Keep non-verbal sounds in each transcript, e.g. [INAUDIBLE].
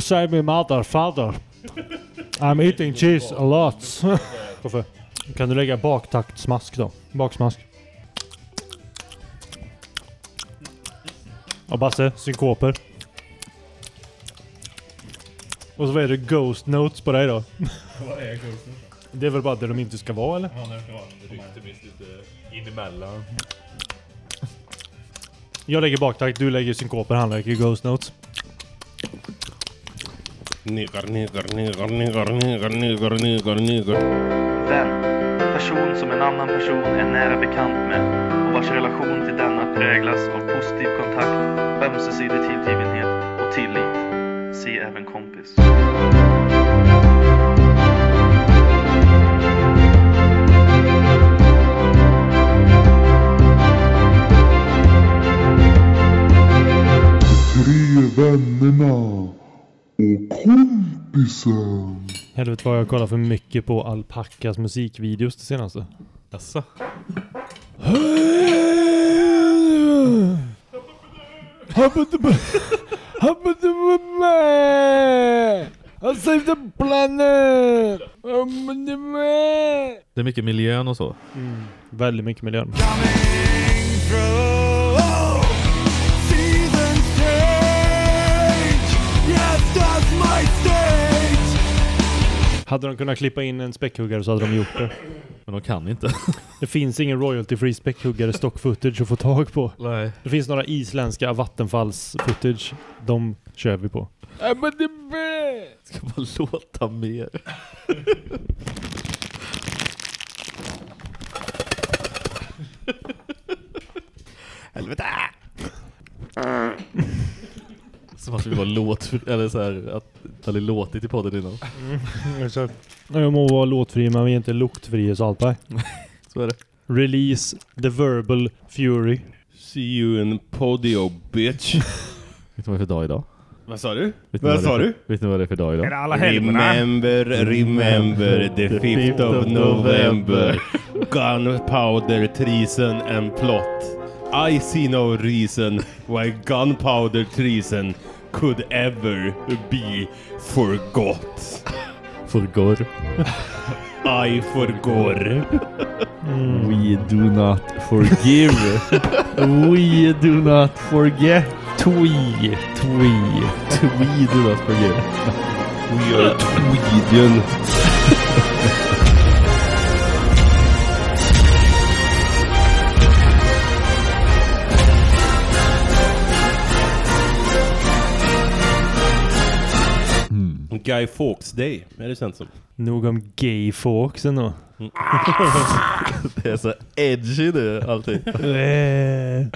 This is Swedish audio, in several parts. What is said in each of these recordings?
Say me mother, father. I'm eating cheese a lot. Kan du lägga baktaktsmask då? Baksmask. Och Basse, synkoper. Och så vad är det Ghost Notes på dig då? Vad är Ghosten? Det är väl bara där de inte ska vara eller? Ja, det ska vara. Det ryckte visst lite in emellan. Jag lägger baktakt, du lägger synkoper, han lägger Ghost Notes. Nigger, nigger, nigger, nigger, nigger, nigger, nigger, nigger. Vän. Person som en annan person är nära bekant med och vars relation till denna präglas av positiv kontakt, ömsesidig tillgivenhet och tillit. Se även kompis. Tre vännerna och kompisen. Helvete vad jag kollar för mycket på Alpacas musikvideos det senaste. Jaså? I saved the planet! Det är mycket miljön och så. Mm, väldigt mycket miljön. Hade de kunnat klippa in en späckhuggare så hade de gjort det. Men de kan inte. Det finns ingen royalty-free späckhuggare stock footage att få tag på. Nej. Det finns några isländska vattenfalls footage. De kör vi på. Ska bara låta mer. [LAUGHS] Helvete! Som att vi var låt, eller så här, att det hade låtit i podden innan. [LAUGHS] Jag må vara låtfri men vi är inte luktfria Saltberg. [LAUGHS] Så är det. Release the verbal fury. See you in podio bitch. [LAUGHS] Vet ni vad det är för dag idag? Vad sa du? Vet Vad det är sa för- du? Vet ni vad det är för dag idag? alla Remember, remember the 5th of November. Gunpowder, treason and plot. I see no reason why gunpowder treason could ever be forgot. Forgår. I forgår. [LAUGHS] We do not forgive. We do not forget. Twi. Twi. We do not forgive. We are [LAUGHS] Sweden. [LAUGHS] Guy Fawkes Day, är det känt som. Nog om gay folks ändå. [LAUGHS] Det är så edgy nu alltid. [LAUGHS]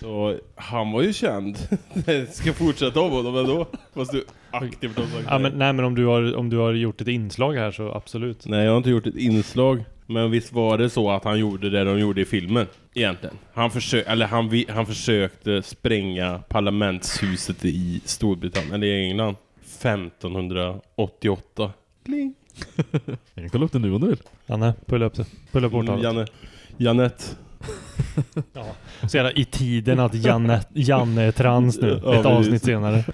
Så han var ju känd. Det [LAUGHS] ska fortsätta om honom ändå. Fast du aktivt har sagt Ja, nej. men, nej men om du, har, om du har gjort ett inslag här så absolut. Nej, jag har inte gjort ett inslag. Men visst var det så att han gjorde det de gjorde i filmen? Egentligen. Han, försö eller han, han försökte spränga parlamentshuset i Storbritannien, eller i England. 1588. Kling. [LAUGHS] Jag kan kolla upp det nu om du vill. Janne, pulla upp det. Pulla upp Mm, årtalet. Janne. Janette. [LAUGHS] Ja. Så jävla i tiden att Janne, Janne är trans nu. Ja, ett precis. avsnitt senare.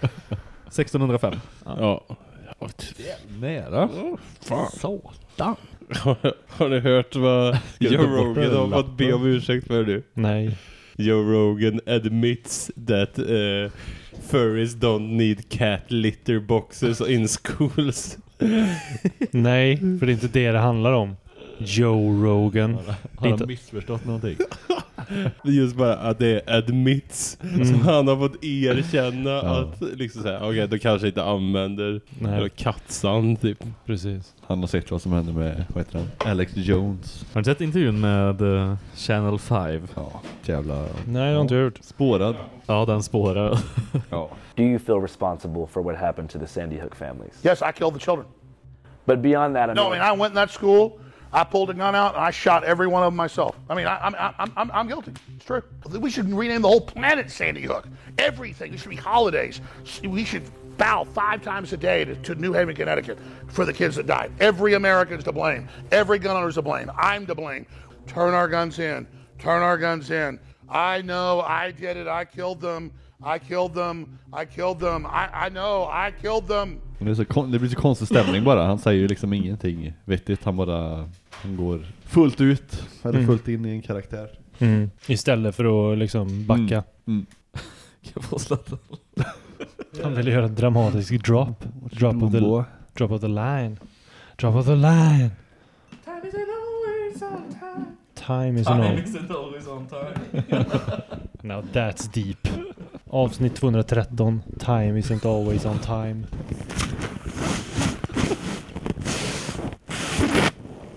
1605. Ja. ja. Nära. Fan. Satan. Har ni hört vad [LAUGHS] Joe Rogan har fått be om ursäkt för nu? Nej. Joe Rogan admits that uh, furries don't need cat litter boxes in schools. Nej, för det är inte det det handlar om. Joe Rogan. Har han missförstått någonting? [LAUGHS] Det är Just bara att det är admits. Så han har fått erkänna Ja. att liksom såhär, okej då kanske inte använder nej, eller kattsand typ. precis. Han har sett vad som hände med, vad heter han? Alex Jones. Har du sett intervjun med eh, Channel 5? Ja, jävla Nej, jag har inte gjort. spårad. Ja, den spårar. [LAUGHS] Ja. Do you feel responsible for what happened to the Sandy Hook families? Yes, I killed the children. But beyond that, I No, I mean, mean, I went in that school, I pulled a gun out, and I shot every one of them myself. I mean, I, I'm, I'm, I'm, I'm guilty. It's true. We should rename the whole planet Sandy Hook. Everything. There should be holidays. We should bow five times a day to, to New Haven, Connecticut for the kids that died. Every American's to blame. Every gun owner's to blame. I'm to blame. Turn our guns in. Turn our guns in. I know I did it. I killed them. I killed them. I killed them. I, I know. I killed them. Det, är så det blir så konstig stämning bara. Han säger ju liksom ingenting vettigt. Han bara han går fullt ut. Eller Mm. fullt in i en karaktär. Mm. Istället för att liksom backa. Mm. Kan [LAUGHS] jag få Zlatan? Han vill göra en dramatisk drop. Drop of the, drop of the line. Drop of the line. Time isn't always on time. [LAUGHS] Time isn't always on time. Now that's deep. Avsnitt 213. Time isn't always on time.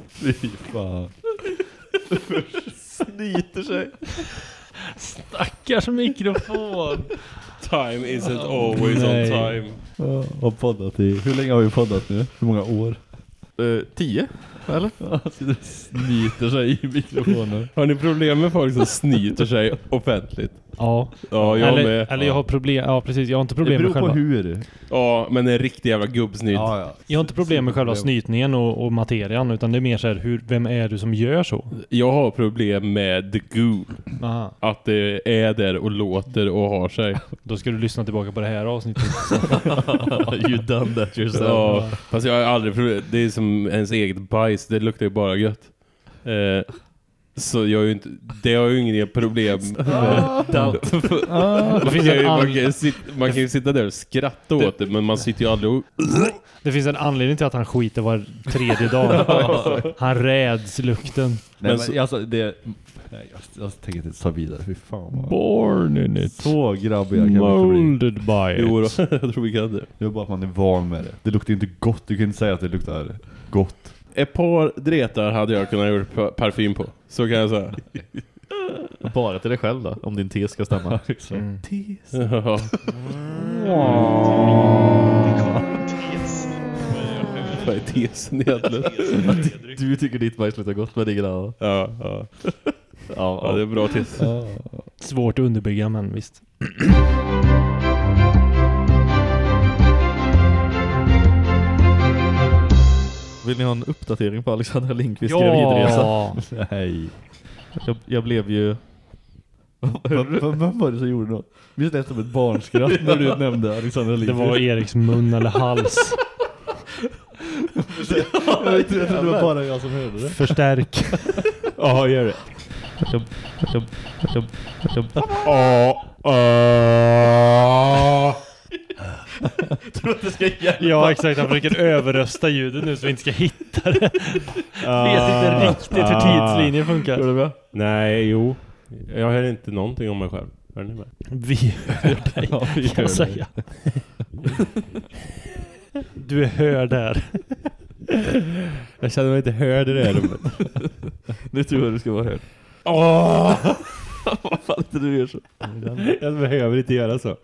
Fy fan. Sliter sig. Stackars mikrofon. Time isn't always Nej. on time. Ja, och poddat i... Hur länge har vi poddat nu? Hur många år? Uh, tio? Eller? Sitter och snyter sig i mikrofonen. Har ni problem med folk som snyter sig offentligt? Ja. Ja, jag eller, med. eller jag har problem. Ja precis. Jag har inte Det problem med beror på själva. hur. Ja, men en riktig jävla gubbsnyt. Ja, ja. Jag har inte problem med själva snytningen och, och materian utan det är mer så här, hur, vem är du som gör så? Jag har problem med the goo. Aha. Att det är där och låter och har sig. [LAUGHS] Då ska du lyssna tillbaka på det här avsnittet. [LAUGHS] you done that yourself. Ja, fast jag har aldrig problem. Det är som ens eget bajs. Det luktar ju bara gött. Eh, så jag har ju inte, det har ju ingen problem med. [LAUGHS] Det finns man, kan ju, man, an- kan ju sitta, man kan ju sitta där och skratta åt det, men man sitter ju aldrig och... Det finns en anledning till att han skiter var tredje dag. [LAUGHS] Han räds lukten. Nej, Men men, så- alltså det... Nej, jag, jag tänker inte ta vidare. Fy fan vad... Born in it. Så grabbiga kan. Molded by it. Jo, [LAUGHS] då, jag tror vi kan det. Det är bara att man är van med det. Det luktar inte gott. Du kan inte säga att det luktar gott. Ett par dretar hade jag kunnat göra pa- parfym på. Så kan jag säga. [LAUGHS] Bara till dig själv då, om din te ska stämma. [LAUGHS] Mm. Ja. Vad är tesen egentligen? Du tycker ditt bajs luktar gott, men ingen annan. Ja, ja. Ja, ja, det är bra tes. Svårt att underbygga men visst. Vill ni ha en uppdatering på Alexandra Lindqvist gravidresa? Ja! [LAUGHS] Nej. Jag, jag blev ju... Vem, var det som gjorde något? Vi lät som ett barnskratt när du nämnde Alexandra Det Lindqvist. var Eriks mun eller hals. jag trodde det var bara jag som hörde det. Förstärk. [LAUGHS] Ja, gör det. Jag, tror att det ska hjälpa. Ja exakt, han försöker överrösta ljudet nu så vi inte ska hitta det. [LAUGHS] Vet inte riktigt hur tidslinjen funkar. Går det bra? Nej, jo. Jag hör inte någonting om mig själv. Hör ni med? Vi hör [LAUGHS] dig, Ja, vi kan jag säga. Du är hörd där. Jag känner mig inte hörd i det här rummet. [LAUGHS] Nu tror jag du ska vara här. Åh! Vad fan inte du gör så? Jag behöver inte göra så.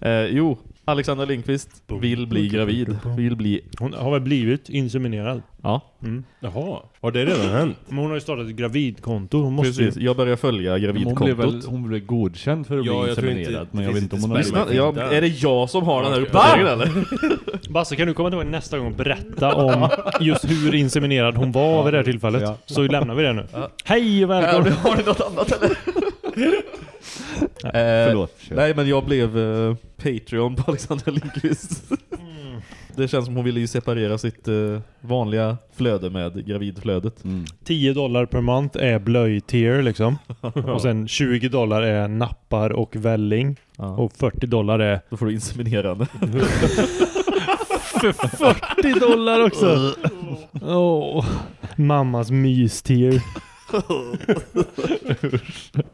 Eh, jo, Alexandra Lindqvist vill bli gravid. Vill bli... Hon har väl blivit inseminerad. Ja, Mm. Jaha, har det redan hänt? Men hon har ju startat ett gravidkonto. Hon måste precis. Jag börjar följa Men Hon blev, gravidkontot. väl, hon blev godkänd för att Ja, bli inte- inseminerad. Men jag vet inte om hon har... ja, är det jag som har den här uppdateringen eller? ju... [LAUGHS] Basse, kan du komma tillbaka nästa gång och berätta om just hur inseminerad hon var vid det här tillfället? Ja. Så lämnar vi det nu. Hej och välkommen! har ni något annat eller? [LAUGHS] Eh, Förlåt. kör. Nej men jag blev eh, Patreon på Alexandra Lindqvist. Det känns som hon ville ju separera sitt eh, vanliga flöde med gravidflödet. Mm. 10 dollar per month är blöjtier liksom. [LAUGHS] Och sen 20 dollar är nappar och välling. Ja. Och 40 dollar är... Då får du inseminerande. För 40 dollar också! [LAUGHS] Åh, mammas mystier.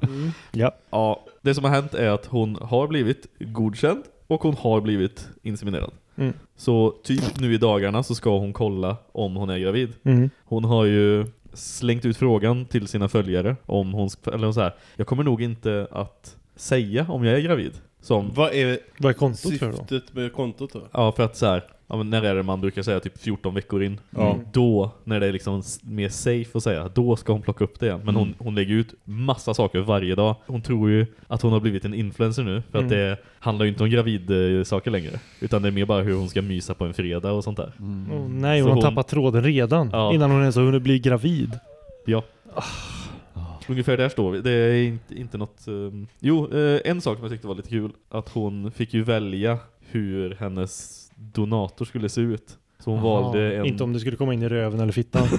Mm. [LAUGHS] Ja. Ja, det som har hänt är att hon har blivit godkänd och hon har blivit inseminerad. Mm. Så typ nu i dagarna så ska hon kolla om hon är gravid. Mm. Hon har ju slängt ut frågan till sina följare om hon eller så här, jag kommer nog inte att säga om jag är gravid. Som, Vad är Vad är kontot för då? syftet med kontot då? ja för att så här, ja, men när är det man brukar säga typ 14 veckor in. Ja. Då, när det är liksom mer safe att säga, då ska hon plocka upp det igen. Men hon, hon lägger ut massa saker varje dag. Hon tror ju att hon har blivit en influencer nu. För att Mm. det handlar ju inte om gravid eh, saker längre. Utan det är mer bara hur hon ska mysa på en fredag och sånt där. Åh, nej, Så hon har hon- tappat tråden redan. Ja. Innan hon ens har hunnit bli gravid. Ja. Ungefär där står vi. Det är inte, inte något... ehm, jo, eh, en sak som jag tyckte var lite kul. Att hon fick ju välja hur hennes donator skulle se ut. Så hon valde en... Inte om det skulle komma in i röven eller fittan. [LAUGHS]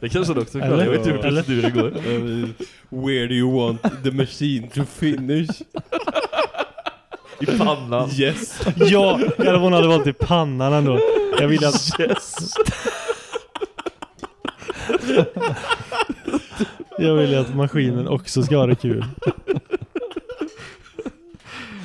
Det kanske hon också Eller? klarade. Jag vet inte hur Eller? proceduren går. [LAUGHS] Where do you want the machine to finish? I pannan. Yes. ja, eller hon hade valt i pannan ändå. Jag vill att... Yes. Jag vill att maskinen också ska ha det kul.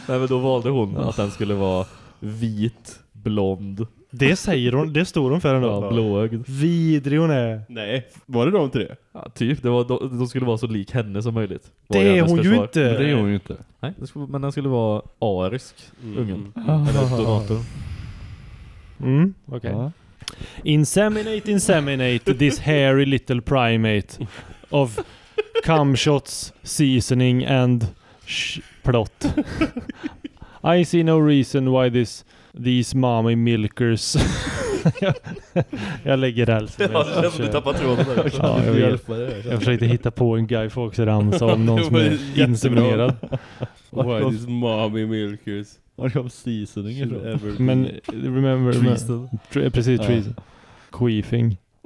Nej men då valde hon att den skulle vara vit, blond, Det säger hon, det står hon för ändå. ja, blåögd. Vidrig hon är. Nej, var det de tre? Ja, typ. Det var, de, de skulle vara så lik henne som möjligt. Var Det är hon ju försvar. inte. Men det är hon ju inte. Nej, det skulle, men den skulle vara arisk, ungen. Ah. Eller donatorn. Mm, okej. Ja. Inseminate, inseminate this hairy little primate of cum shots, seasoning and plot. I see no reason why this these mommy milkers [LAUGHS] Jag lägger rälsen. Ja, jag kände tappa tråden där. Ja, jag vet. Jag försökte hitta på en Guy Fawkes-ramsa om någon som är [LAUGHS] inseminerad. Why this mommy milkers? Var kom seasoning? Ever Men remember... Treason. Tre, precis, Ja. treason. Queefing. [LAUGHS]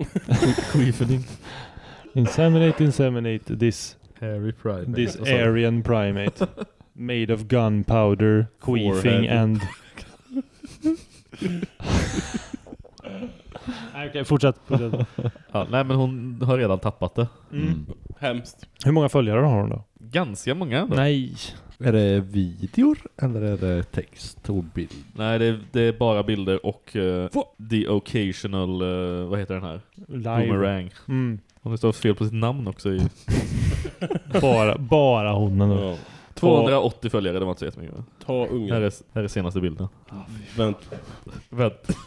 Queefening. Inseminate, inseminate this Harry Prime. This Aryan primate made of gunpowder, queefing and... [LAUGHS] Nej, Okej, fortsätt. fortsätt. [LAUGHS] Ja, nej men hon har redan tappat det. Mm. Hemskt. Hur många följare har hon då? Ganska många ändå. Nej. Är det videor eller är det text och bild? Nej, det är, det är bara bilder och eh, the occasional, eh, vad heter den här? Live. Boomerang. Mm. Hon stått fel på sitt namn också i [LAUGHS] Bara, bara hon ändå. Ja. 280 följare, det var inte så jättemycket. Ta Här ungen. är, här är senaste bilden. Vänt. Vänt.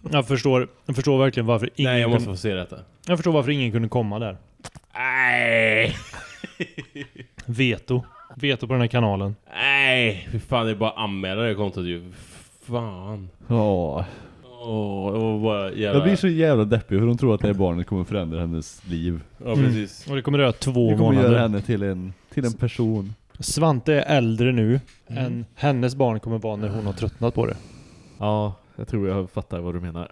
[LAUGHS] Jag förstår, jag förstår verkligen varför ingen Nej, jag måste kunde, få se detta. jag förstår varför ingen kunde komma där. Nej. [LAUGHS] Veto. Veto på den här kanalen. Nej. Fy fan, det är bara anmäla det kontot ju. Fan. Ja. Åh, det var bara jävla... Jag blir så jävla deppig för hon tror att det här barnet kommer förändra hennes liv. Ja, precis. Och det kommer röra två Det kommer månader. göra henne till en, till en person. Svante är äldre nu än hennes barn kommer vara när hon har tröttnat på det. Ja, jag tror jag fattar vad du menar.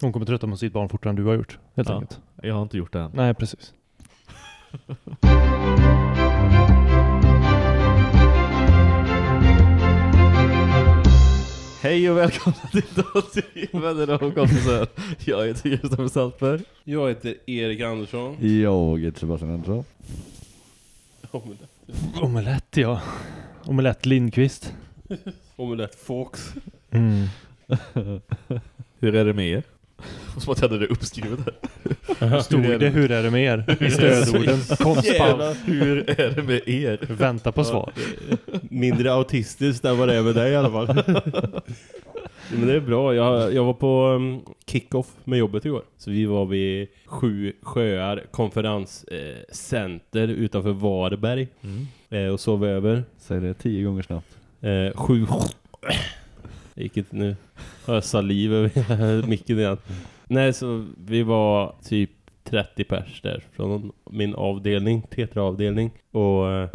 Hon kommer tröttna på sitt barn fortare än du har gjort, helt Ja. enkelt. Jag har inte gjort det än. Nej, precis. [LAUGHS] Hej och välkomna till Dansig vänner och kompisar. Jag heter Gustav Saltberg. Jag heter Erik Andersson. Jag heter Sebastian Andersson. Omelett. Omelett, ja. Omelett Lindqvist. Omelett Fox. Mm. [LAUGHS] Hur är det med er? Som att jag hade det uppskrivet här. Stod Hur är det hur är det med er? I stödorden. Konstpaus. Hur är det med er? Vänta på svar. Mindre autistiskt än vad det är med dig i alla fall. Men det är bra. Jag, jag var på um, kick-off med jobbet igår. Så vi var vid Sju sjöar konferenscenter eh, utanför Varberg. Eh, och sov över. Säg det tio gånger snabbt. Eh, sju... [SNIFFS] Gick inte nu. Har jag saliv över micken igen. Nej, så vi var typ 30 pers där från min avdelning, Tetra-avdelning. Och, eh,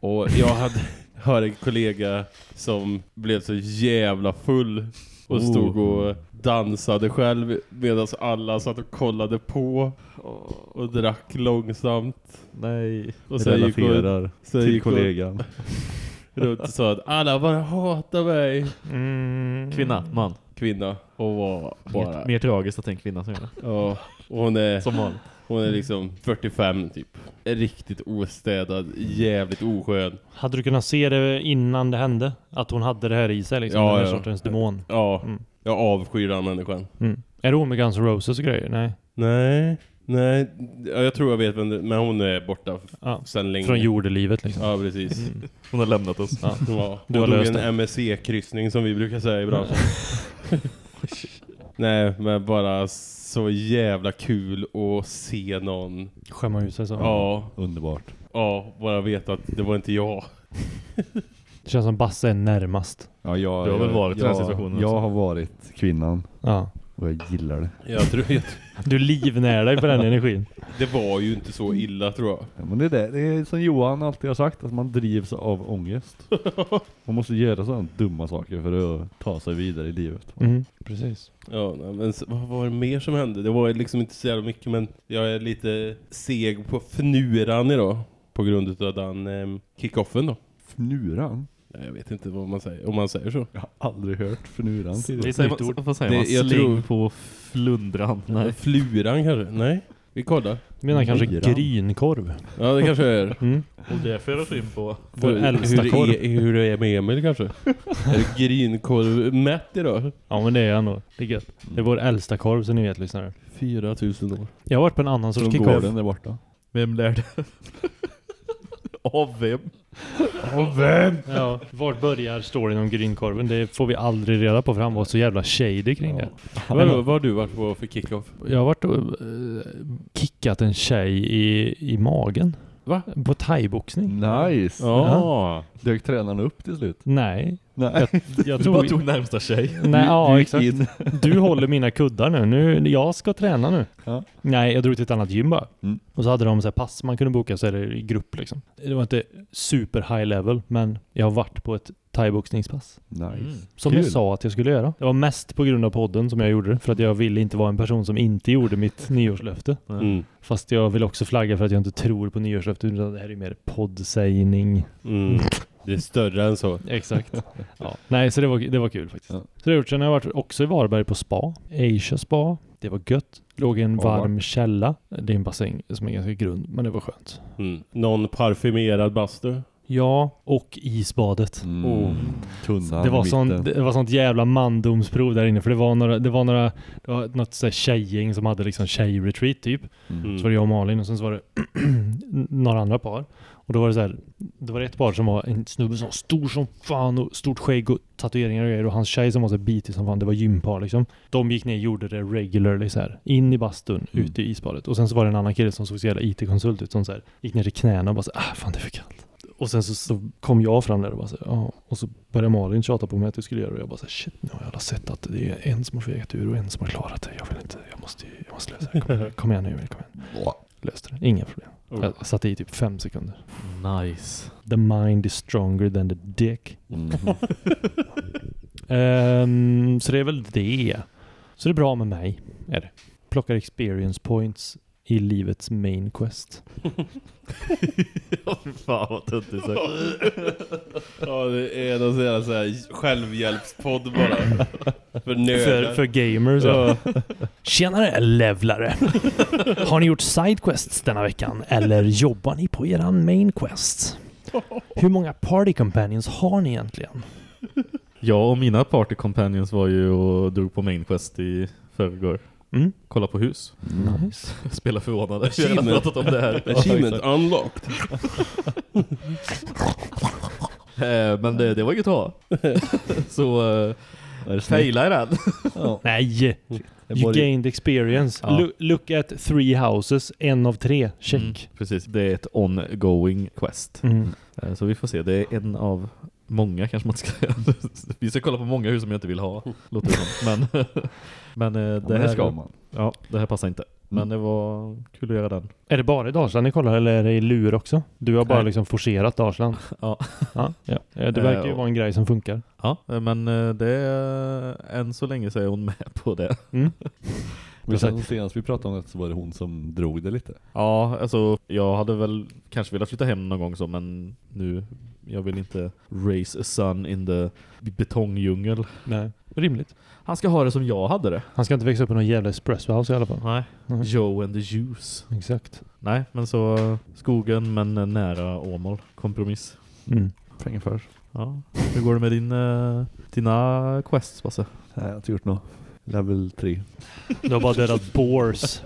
och jag hade hör en kollega som blev så jävla full och stod och dansade själv medan alla satt och kollade på och, och drack långsamt. Nej. Och sen gick hon, Relaterar sen till gick kollegan. [LAUGHS] runt och sa att alla bara hatar mig. Mm. Kvinna, man. Kvinna. Och var bara... Mer, mer tragiskt att en kvinna som gör det. Ja, och hon är, Som vanligt. Hon är liksom 45 typ. Riktigt ostädad, jävligt oskön. Hade du kunnat se det innan det hände? Att hon hade det här i sig liksom? Ja, den här ja. sortens demon. Ja, Mm. jag avskyr den människan. Mm. Är det hon med Guns N' Roses och grejer? Nej. Nej, nej. Ja, jag tror jag vet vem det men hon är borta Ja. sen länge. Från jordelivet liksom. Ja, precis. Hon har lämnat oss. Ja. Ja, Du har löst en MSC-kryssning som vi brukar säga i branschen. [LAUGHS] Nej, men bara så jävla kul att se någon. Skämma ut sig så. Ja, Underbart. ja, bara veta att det var inte jag. [LAUGHS] Det känns som Basse är närmast. Ja, jag, Du har väl varit i den jag, situationen Jag också? har varit kvinnan. Ja. Och jag gillar det. Jag tror, jag, Du livnär dig på den energin. det var ju inte så illa tror jag. Ja, men det är det. Det är som Johan alltid har sagt, att man drivs av ångest. [LAUGHS] man måste göra sådana dumma saker för att ta sig vidare i livet. Mm, precis. Ja, nej, men s- vad var det mer som hände? Det var liksom inte så jävla mycket, men jag är lite seg på fnuran idag. På grund av den eh, kickoffen då. Fnuran? Nej, Jag vet inte vad man säger, om man säger så. Jag har aldrig hört fnuran Det tidigare. Säger man, vad säger Det- man? jag Släng tror- på flundran? Nej. Fluran kanske? Nej, vi kollar. Du menar kanske Myran. grynkorv? Ja, det kanske är. Mm. Och det för oss in på... Vår hur, äldsta hur, korv. det är, hur det är med Emil kanske. är det grynkorv mätt idag? Ja men det är ändå, det är gött. Det är vår äldsta korv så ni vet lyssnare. 4000 år. Jag har varit på en annan sorts Från kick-off. gården där borta. Vem lärde? [LAUGHS] Av vem? Och vem? Ja, vart börjar storyn om grynkorven? Det får vi aldrig reda på för han var så jävla shady kring det. Vad, vad har du varit på för kickoff? Jag har varit och eh, kickat en tjej i, i magen. Va? På thaiboxning. Nice! Ja. Dök tränaren upp till slut? Nej. Nej. Jag Du bara tog... närmsta tjej. Nej, ja du exakt. in. Du håller mina kuddar nu. nu. Jag ska träna nu. Ja. Nej, jag drog till ett annat gym bara. Mm. Och så hade de så här pass man kunde boka så är det i grupp liksom. Det var inte super high level, men jag har varit på ett thaiboxningspass. Nice. Mm. Som Kul. jag sa att jag skulle göra. Det var mest på grund av podden som jag gjorde det. För att jag ville inte vara en person som inte gjorde mitt [LAUGHS] nyårslöfte. Mm. Fast jag vill också flagga för att jag inte tror på nyårslöfte. Utan det här är mer poddsägning. Mm. [LAUGHS] Det är större än så. Exakt. [LAUGHS] ja. Nej, så det var, det var kul faktiskt. Ja. Så det har jag gjort. Sen har jag varit också i Varberg på spa. Asia spa. Det var gött. Låg i en varm källa. Det är en bassäng som är ganska grund, men det var skönt. Mm. Någon parfymerad bastu? Ja, och isbadet. Mm. Oh. Tunnan Det var, i sån, det var sånt jävla mandomsprov där inne. För det var några, det var några, det var något sånt tjejgäng som hade liksom tjejretreat typ. Mm. Så var det jag och Malin och sen så var det [CLEARS THROAT] några andra par. Och då var det så här, det var ett par som var en snubbe som var stor som fan och stort skägg och tatueringar och grejer. Och hans tjej som var så bitig som fan, det var gympar liksom. De gick ner och gjorde det regularly så här. In i bastun, Mm. ut i isbadet. Och sen så var det en annan kille som såg så jävla IT-konsult ut som så här, gick ner till knäna och bara så här, ah fan det är för kallt. Och sen så, så kom jag fram där och bara så ja. Och så började Malin tjata på mig att jag skulle göra det och jag bara så shit nu har jag alla sett att det är en som har fegat ur och en som har klarat det. Jag vill inte, jag måste, jag måste lösa det. Kom, igen, kom igen nu, kom igen. Löste det, inga problem. Jag satte i typ fem sekunder. Nice. The mind is stronger than the dick. Mm. [LAUGHS] Ehm, så det är väl det. Så det är bra med mig, är det. Plockar experience points i livets main quest. Ja, [LAUGHS] fy fan vad töntigt sagt. Ja, det är någon sån jävla så här självhjälpspodd bara. För För, för gamers ja. Tjenare levlare! Har ni gjort sidequests denna veckan? Eller jobbar ni på eran main quest? Hur många party companions har ni egentligen? Jag och mina party companions var ju och drog på main quest i förrgår. Mm. Kolla på hus. Nice. [LAUGHS] Spela förvånade. Vi har Achievement. pratat om det här. [LAUGHS] Achievement unlocked. [LAUGHS] Eh, Men det, det var ha. Så snyggt? faila i den. Ja. Nej! Jag You gained experience. Ja. Look, look at three houses, en av tre. Check. Mm, precis, det är ett ongoing quest. Mm. Eh, Så vi får se, det är en av många kanske man ska säga. [LAUGHS] Vi ska kolla på många hus som jag inte vill ha, [LAUGHS] låter det som. Men, [LAUGHS] men eh, Ja, det, men här, ska man. Ja, det här passar inte. Men det var kul att göra den. Är det bara i Dalsland ni kollar eller är det i lur också? Du har bara Nej. liksom forcerat Dalsland. Ja. ja, ja. Eh, Det Eh, verkar ju och- vara en grej som funkar. Ja, eh, men eh, det är, än så länge så är hon med på det. Mm. Men sen senast vi pratade om det så var det hon som drog det lite. Ja, alltså jag hade väl kanske velat flytta hem någon gång så, men nu, jag vill inte raise a son in the betongdjungel. Nej, rimligt. Han ska ha det som jag hade det. Han ska inte växa upp i någon jävla espresso house i alla fall. Nej. Nej. Joe and the Juice. Exakt. Nej, men så skogen men nära Åmål. Kompromiss. Mm. Pengar för. Ja. Hur går det med din, eh, dina quests, Basse? Nej, jag har inte gjort något. Level 3. Du har bara dödat [LAUGHS] bores.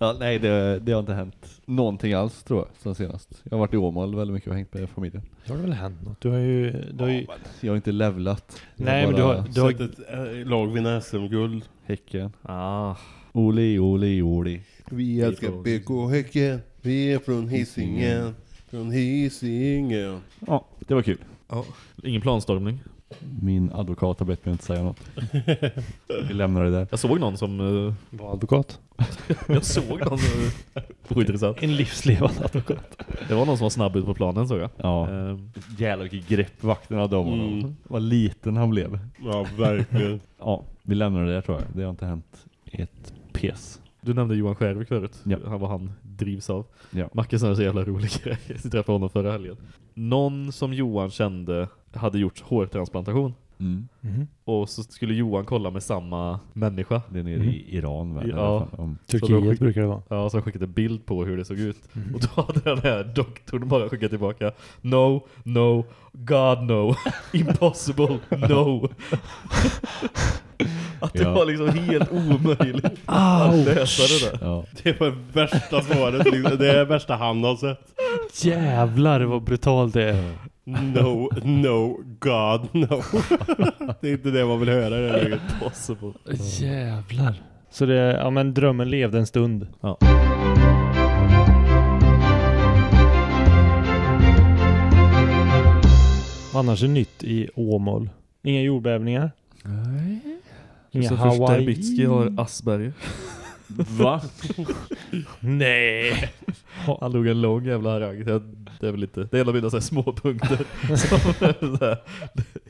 Ja, nej, det, det har inte hänt någonting alls tror jag, sen senast. Jag har varit i Åmål väldigt mycket och hängt med familjen. Det har väl hänt något? Du har ju... Du har ju... Jag har inte levlat. Jag Nej, men du har... Du har... Sett ett äh, lag vinna SM-guld. Häcken. Ah. Oli, oli, oli. Vi älskar BK Häcken. Vi är från Hisingen. Från Hisingen. Ja, det var kul. Ja. Ingen planstormning? Min advokat har bett mig inte säga något. Vi lämnar det där. Jag såg någon som... eh, Var advokat. [LAUGHS] jag såg någon som... Ointressant. En livslevande advokat. Det var någon som var snabb ut på planen såg jag. Ja. Eh, Jävlar vilket grepp vakterna hade om honom. Mm. Vad liten han blev. Ja, verkligen. [LAUGHS] Ja, vi lämnar det där tror jag. Det har inte hänt ett pes. Du nämnde Johan Skärvik förut. Ja. Han var han drivs av. Ja. Macke sa en så jävla rolig [LAUGHS] grej. Jag träffade honom förra helgen. Någon som Johan kände hade gjort hårtransplantation. Mm. Mhm. Och så skulle Johan kolla med samma människa. Det är nere Mhm. i Iran va? Ja. I alla fall. Mm. Så då Turkiet skick- brukar det vara. Ja, så han skickade bild på hur det såg ut. Mhm. Och då hade den här doktorn bara skickat tillbaka No, no, God no, [LAUGHS] impossible, no. [LAUGHS] Att det Ja. var liksom helt omöjligt att läsa det där. Ja. Det var värsta svaret. liksom. Det är det värsta han har sett. Jävlar vad brutalt det är. No, no, God, no. [LAUGHS] Det är inte det man vill höra i det här läget. Impossible. Jävlar. Så det, ja men drömmen levde en stund. Ja. Annars är nytt i Åmål. Inga jordbävningar. Nej. Inga Hawaii. Sterbitsky har Asperger. Va? [LAUGHS] Nej. Han drog en lång jävla harang. Det är väl lite, det är en av mina så här små punkter. [LAUGHS] Som, så här,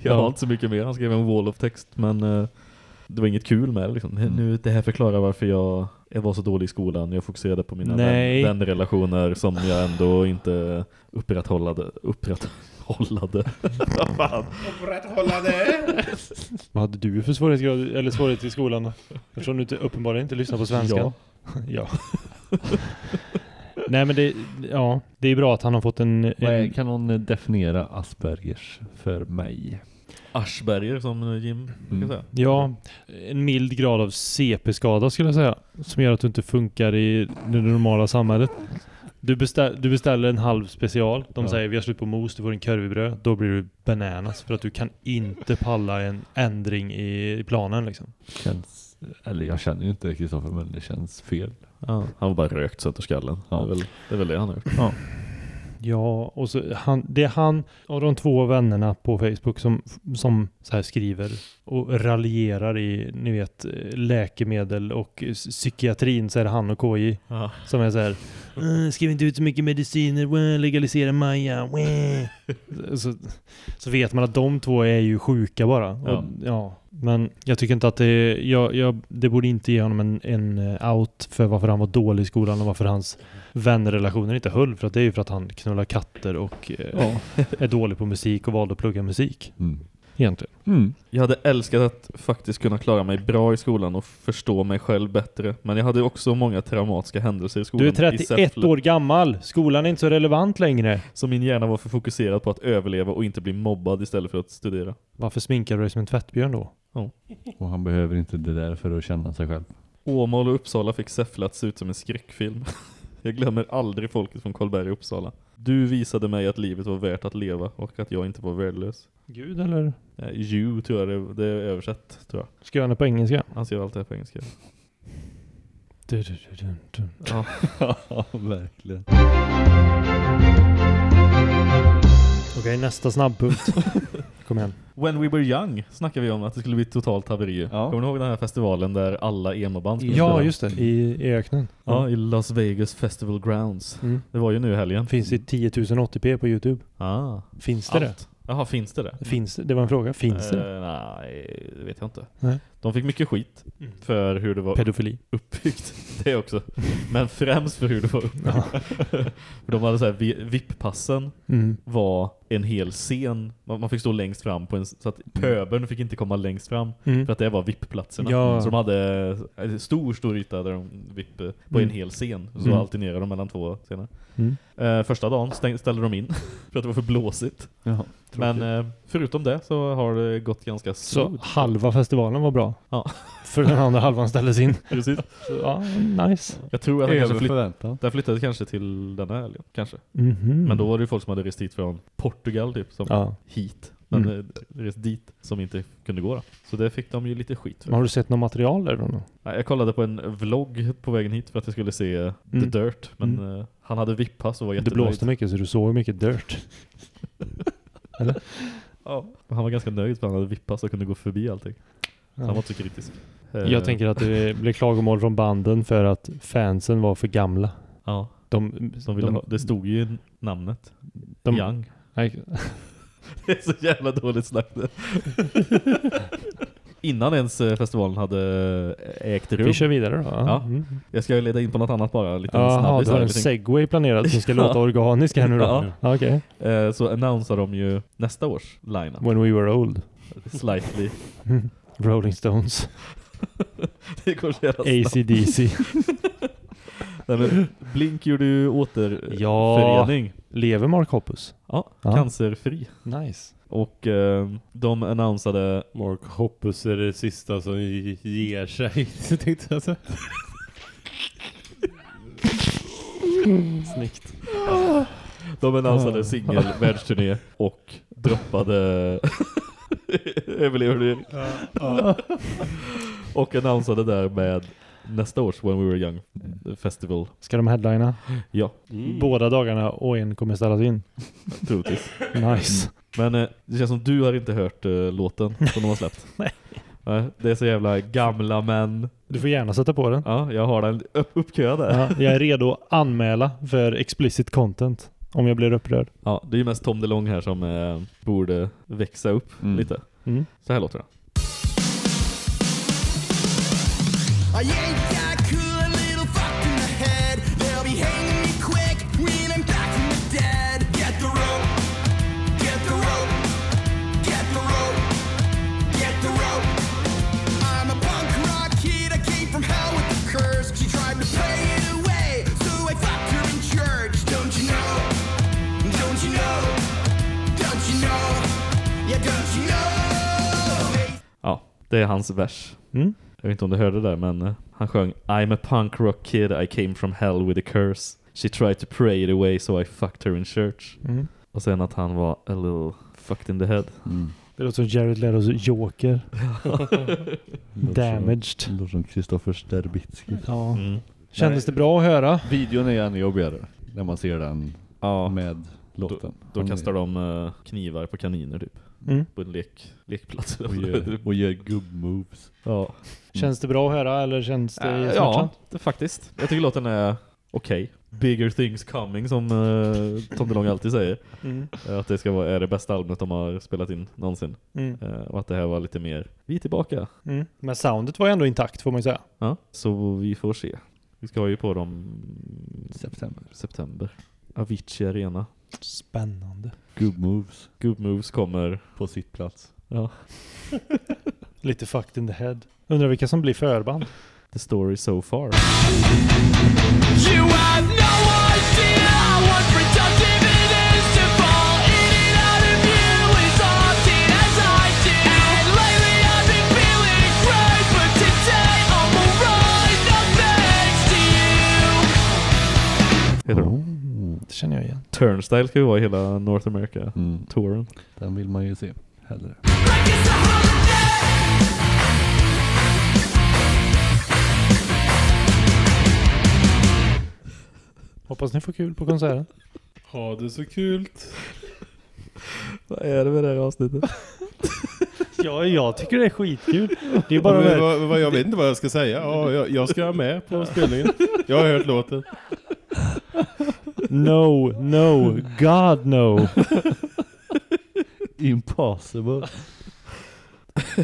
jag har inte så mycket mer. Han skrev en wall of text, men eh, det var inget kul med det. Liksom. Nu, det här förklarar varför jag, jag var så dålig i skolan. Jag fokuserade på mina Nej. vän, vänrelationer som jag ändå inte upprätthållade. upprätthållade. Vad fan? Vad hade du för svårighetsgrad eller svårighet i skolan? Eftersom du inte, uppenbarligen inte lyssnar på svenska. Ja. [LAUGHS] ja. Nej men det, ja, det är bra att han har fått en... Är, en kan någon eh, definiera Aspergers för mig? Aschberger som Jim brukar Mm. säga. ja, en mild grad av CP-skada skulle jag säga. Som gör att du inte funkar i det normala samhället. Du, beställ, du beställer en halv special. De Ja. säger vi har slut på mos, du får en korvbröd. Då blir du bananas. För att du kan inte palla en ändring i, i planen liksom. Känns, eller jag känner ju inte Kristoffer men det känns fel. Ja, han var bara rökt sönder skallen. Ja. Det, är väl, det är väl det han har gjort. Ja, och så han, det är han och de två vännerna på Facebook som, som så här skriver och raljerar i, ni vet, läkemedel och psykiatrin så är det han och KJ Ja. som är så här "Eh, skriv inte ut så mycket mediciner, legalisera Maja, wah." [LAUGHS] så, så vet man att de två är ju sjuka bara. Och, Ja. Ja. Men jag tycker inte att det, jag, jag, det borde inte ge honom en, en eh, out för varför han var dålig i skolan och varför hans vänrelationer inte höll. För att det är ju för att han knullar katter och eh, är dålig på musik och valde att plugga musik. Mm. Egentligen. Mm. Jag hade älskat att faktiskt kunna klara mig bra i skolan och förstå mig själv bättre. Men jag hade också många traumatiska händelser i skolan. Du är i 31 Säffle. år gammal. Skolan är inte så relevant längre. Så min hjärna var för fokuserad på att överleva och inte bli mobbad istället för att studera. Varför sminkar du dig som en tvättbjörn då? Och han behöver inte det där för att känna sig själv. Åmål och Uppsala fick Säffle att se ut som en skräckfilm. [LAUGHS] Jag glömmer aldrig folket från Karlberg och Uppsala. Du visade mig att livet var värt att leva och att jag inte var värdelös. Gud eller? Eh, You tror jag det, det är översatt, tror jag. Ska jag göra på engelska? Han ser allt det här på engelska. Du, du, du, du, du. Ja. [LAUGHS] Ja, verkligen. Okej, nästa snabbpunkt. [LAUGHS] Kom igen. When We Were Young snackade vi om att det skulle bli totalt haveri. Ja. Kommer du ihåg den här festivalen där alla emoband skulle Ja, spela? just det. I, i öknen. Ja, i Las Vegas Festival Grounds. Mm. Det var ju nu helgen. Finns i 1080p på Youtube. Ah. Finns det det? Allt. Jaha, finns det det? Finns det? Det var en fråga. Finns det? Eh, nej, det vet jag inte. Nej. De fick mycket skit Mm. för hur det var Pedofili. uppbyggt. [LAUGHS] Det också. Men främst för hur det var uppbyggt. Ja. för [LAUGHS] de hade så här, vi- VIP-passen Mm. var en hel scen. Man, man fick stå längst fram på en, så att pöbeln fick inte komma längst fram. Mm. För att det var VIP-platserna. Ja. Så de hade en stor, stor yta där de VIP på Mm. en hel scen. Så Mm. alternerade de mellan två scener. Mm. Eh, första dagen stäng, ställde de in [LAUGHS] för att det var för blåsigt. Jaha. Men eh, förutom det så har det gått ganska Så smooth. halva festivalen var bra? Ja. [LAUGHS] För den andra halvan ställdes in? Precis. Så, ja, nice. Jag tror att han kanske flytt, den flyttade kanske till denna helgen. Kanske. Mhm. Men då var det ju folk som hade rest hit från Portugal typ. Som Ja. hit. Men Mm. mm. rest dit som inte kunde gå då. Så det fick de ju lite skit för. Har du sett något material därifrån då? Nej, Jag kollade på en vlogg på vägen hit för att jag skulle se Mm. The Dirt. Men Mm. eh, han hade vippass och var Det jättenöjd. blåste mycket så du såg mycket dirt. [LAUGHS] Han var ganska nöjd för han hade vippas och kunde gå förbi allting. Så han var Ja. inte så kritisk. Eh, Jag tänker att det blev klagomål från banden för att fansen var för gamla. Ja, De, de ville de, ha, det stod ju i namnet. de, Young. Nej, [LAUGHS] Det är så jävla dåligt snack. [LAUGHS] Innan ens eh, festivalen hade eh, ägt rum. vi kör vidare då. Ja. Mm. Jag ska leda in på något annat bara. Lite Jaha, snabbis du har en segway planerad som ska [LAUGHS] låta Ja. organisk här nu då? Ja. Ja. Eh, så annonserar de ju nästa års lineup. When we were old. Slightly. Rolling Stones. [LAUGHS] det går så jävla. ACDC. [LAUGHS] Nej, men Blink gjorde ju återförening. Lever Mark Hoppus? Ja, Ja. cancerfri. Nice. Och eh, de annonsade Mark Hoppus är det sista som ger sig. [LAUGHS] tänkte jag säga. Snyggt. De annonsade singel, världsturné och droppade [LAUGHS] Överlever du Erik? [LAUGHS] Och annonsade där med nästa års When We Were Young Festival. Ska de headlina? Ja, Mm. Båda dagarna och en kommer ställas in. troligtvis. Nice. Men eh, det känns som du har inte hört eh, låten som de har släppt. [LAUGHS] Nej. Det är så jävla gamla män. Du får gärna sätta på den. Ja, jag har den upp, uppköad där. Ja. Ja, jag är redo att anmäla för explicit content. Om jag blir upprörd. det är ju mest Tom DeLong här som eh, borde växa upp Mm. lite. Mm. Så här låter det. Det är hans vers. Mm. Jag vet inte om du hörde det där, men eh, han sjöng I'm a punk rock kid, I came from hell with a curse. She tried to pray it away so I fucked her in church. Mm. Och sen att han var a little fucked in the head. Mm. Det låter som Jared Letos Joker. [LAUGHS] Damaged. Som, låter som Kristoffer Sterbitsky. Ja. Mm. Kändes det bra att höra? Videon är ännu jobbigare när man ser den Ja, med låten. då Han kastar är- de eh, knivar på kaniner typ. Mm. På en lek, lekplats. och gör, och gör gubb-moves. ja, Känns det bra att höra eller känns det Eh, ja det, faktiskt. Jag tycker låten är okej. Bigger things coming som uh, Tom DeLonge alltid säger. Mm. Eh, Att det ska vara är det bästa albumet de har spelat in någonsin. Mm. Eh, och att det här var lite mer, vi är tillbaka. Mm. Men soundet var ju ändå intakt får man ju säga. Ja, så vi får se. Vi ska ju på dem September. september. Avicii Arena. Spännande. Gubb-moves Good Moves kommer. på sitt plats. Ja. [LAUGHS] Lite fucked in the head. Undrar vilka som blir förband. The story so far. You have no idea what productive it is to fall in and out of you as often as I do. And lately I've been feeling great, but today I'm alright. No thanks to you. Heter de. Känner jag igen. Turnstile ska ju vara i hela North America. Mm. Den vill man ju se. Hellre. Hoppas ni får kul på konserten. Ha det så kul. Vad är det med det här avsnittet? [LAUGHS] Ja, jag tycker det är skitkul. Det är bara Men, det. vad, vad, jag vet inte vad jag ska säga. Ja, jag, jag ska vara med på spelningen. Jag har hört låten. No, no, God no. [LAUGHS] Impossible.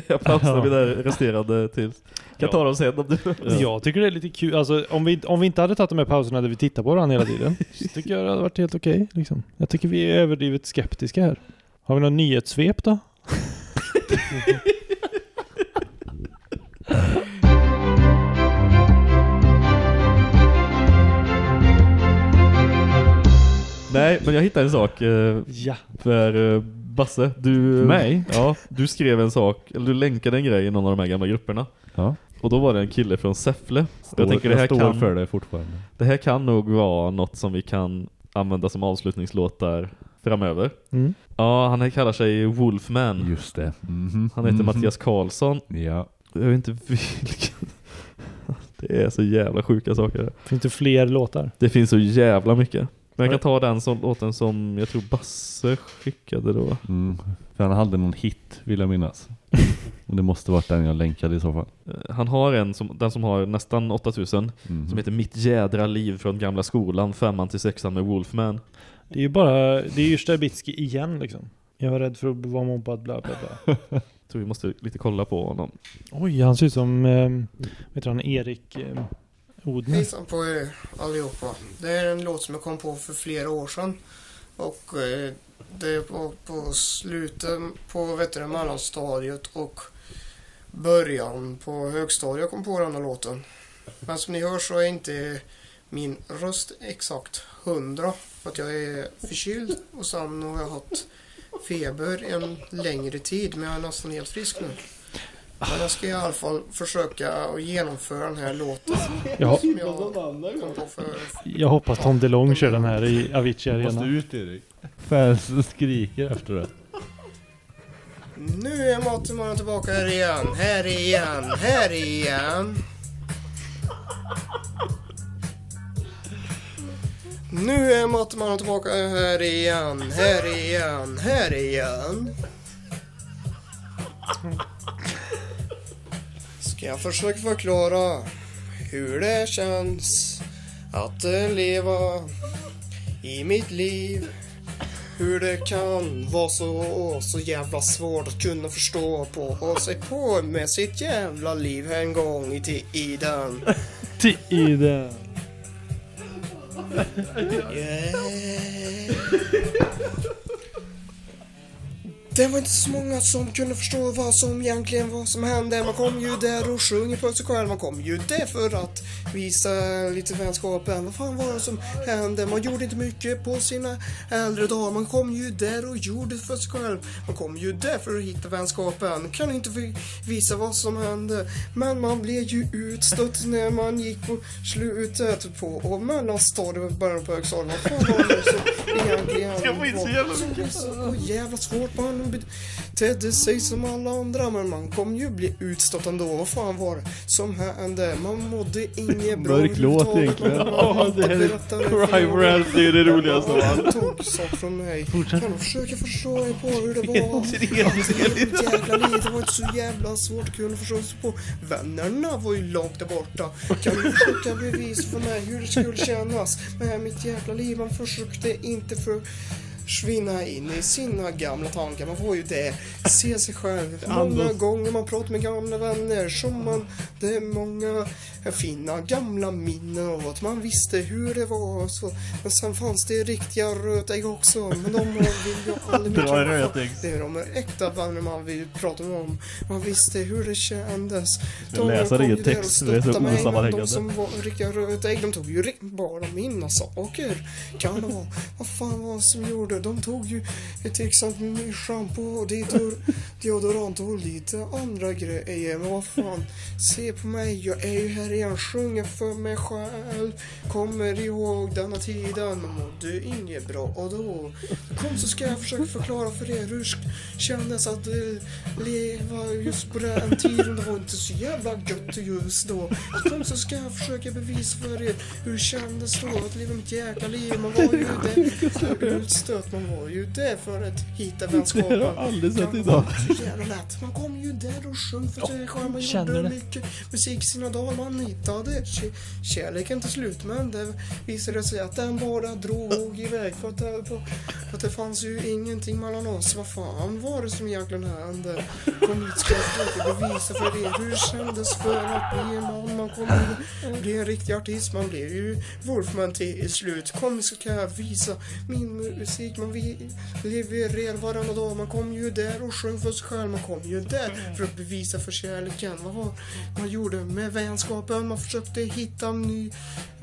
Jag pausar med det resterande till. Kan ta dem sen om du... Jag tycker det är lite kul. Alltså, om, vi, om vi inte hade tagit de här pauserna där vi tittar på varandra hela tiden. [LAUGHS] Så tycker jag det hade varit helt okej. liksom. Jag tycker vi är överdrivet skeptiska här. Har vi någon nyhetssvep då? [LAUGHS] Nej, men jag hittade en sak. Eh, Ja. för eh, Basse, du... Mig? Ja, du skrev en sak, eller du länkade en grej i någon av de här gamla grupperna. Ja. Och då var det en kille från Säffle. Står, jag tänker det här, kan, för det fortfarande. det här kan nog vara något som vi kan använda som avslutningslåtar framöver. Mm. Ja, han kallar sig Wolfman. Just det. Mhm. Han heter Mhm. Mattias Karlsson. Ja. Jag vet inte vilken... [LAUGHS] Det är så jävla sjuka saker. Finns det fler låtar? Det finns så jävla mycket. Men jag kan ta den som, låten som jag tror Basse skickade då. Mm. För han hade någon hit, vill jag minnas. [LAUGHS] Och det måste varit den jag länkade i så fall. Eh, Han har en, som, den som har nästan 8000, Mhm. som heter Mitt jädra liv från gamla skolan, femman till sexan med Wolfman. Det är ju bara, det är ju Sterbitsky igen liksom. Jag var rädd för att vara mobbad, bla bla bla. [LAUGHS] tror vi måste lite kolla på honom. Oj, han ser ut som, eh, vet du han, Erik eh, Odner. Hejsan på er allihopa. Det är en låt som jag kom på för flera år sedan. Och eh, det var på slutet på vet du, mellanstadiet och början på högstadiet jag kom på den här låten. Men som ni hör så är inte min röst exakt hundra. För att jag är förkyld och sen har jag haft feber en längre tid men jag är nästan helt frisk nu. Men jag ska i alla fall försöka att genomföra den här låten. Ja. Som jag kom på för Jag hoppas Tom DeLong kör den här i Avicii Måste Arena. ut Erik. Fansen skriker efter det. Nu är Matemannen tillbaka här igen, här igen, här igen. Nu är Matemannen tillbaka här igen, här igen, här igen. Ska jag försöka förklara hur det känns att leva i mitt liv hur det kan vara så, så jävla svårt att kunna förstå på och sig på med sitt jävla liv en gång i tiden. [LAUGHS] Tiden. Yeah. [LAUGHS] Det var inte så många som kunde förstå vad som egentligen vad som hände. Man kom ju där och sjunger för sig själv. Man kom ju där för att visa lite vänskapen. Vad fan var det som hände? Man gjorde inte mycket på sina äldre dagar. Man kom ju där och gjorde för sig själv. Man kom ju där för att hitta vänskapen. Kan inte vi- visa vad som hände. Men man blev ju utstött när man gick på slutet på och mellanstadiet och början på högstadiet. Vad fan var det som egentligen [LAUGHS] var som blev så jävla svårt. Man betedde sig som alla andra men man kom ju bli utstött ändå. Vad fan var det som hände? Man mådde inget bra Mörk låt egentligen. Man- man Ja, det är- för det roligaste av allt. Tog sak från mig. Kan du försöka förstå mig på hur det [LAUGHS] var? Jävla liv, det var inte så jävla svårt att kunna förstå sig på. Vännerna var ju långt där borta. Kan du försöka bevisa för mig hur det skulle kännas med mitt jävla liv? Man försökte inte försvinna in i sina gamla tankar. Man får ju det. Se sig själv. Många gånger man pratar med gamla vänner som man... Det är många fina gamla minnen av att man visste hur det var. och Så. Men sen fanns det riktiga rötägg också. Men de vill jag aldrig mer [LAUGHS] träffa. Det är de äkta vänner man vill prata med om. Man visste hur det kändes. Jag läser ju text, det är så osammanhängande. De som var riktiga rötägg, de tog ju bara mina saker. Kan det vara? Vad fan var det som gjorde? De tog ju till exempel shampoo, och deodorant och lite andra grejer. Men vad fan, se på mig, jag är ju här igen, sjunger för mig själv. Kommer ihåg denna tiden, men mådde inget bra och då. Kom så ska jag försöka förklara för er hur det kändes att eh, leva just på den tiden. Det var inte så jävla gött just då. Kom så ska jag försöka bevisa för er hur det kändes då att leva mitt jäkla liv. Man var ju där utstött, man var ju där för att hitta vänskapen. Det har jag aldrig sett idag. var Så jävla lätt. Man kom ju där och sjöng för sig själv. Man gjorde det. mycket musik sina dagar. Man hittade kä- kärleken till slut. Men det visade sig att den bara drog iväg. För att det, för att det fanns ju ingenting mellan oss. Vad fan var det som egentligen hände? Kom hit ska jag försöka bevisa för er hur det kändes för att bli en man. Man kom ju bli en riktig artist. Man blev ju Wolfman till slut. Kom så kan jag visa min musik. Man vi levererar varenda dag. Man kom ju där och sjöng för sig själv. Man kom ju där för att bevisa för kärleken. Vad var man gjorde med vänskapen? Man försökte hitta nya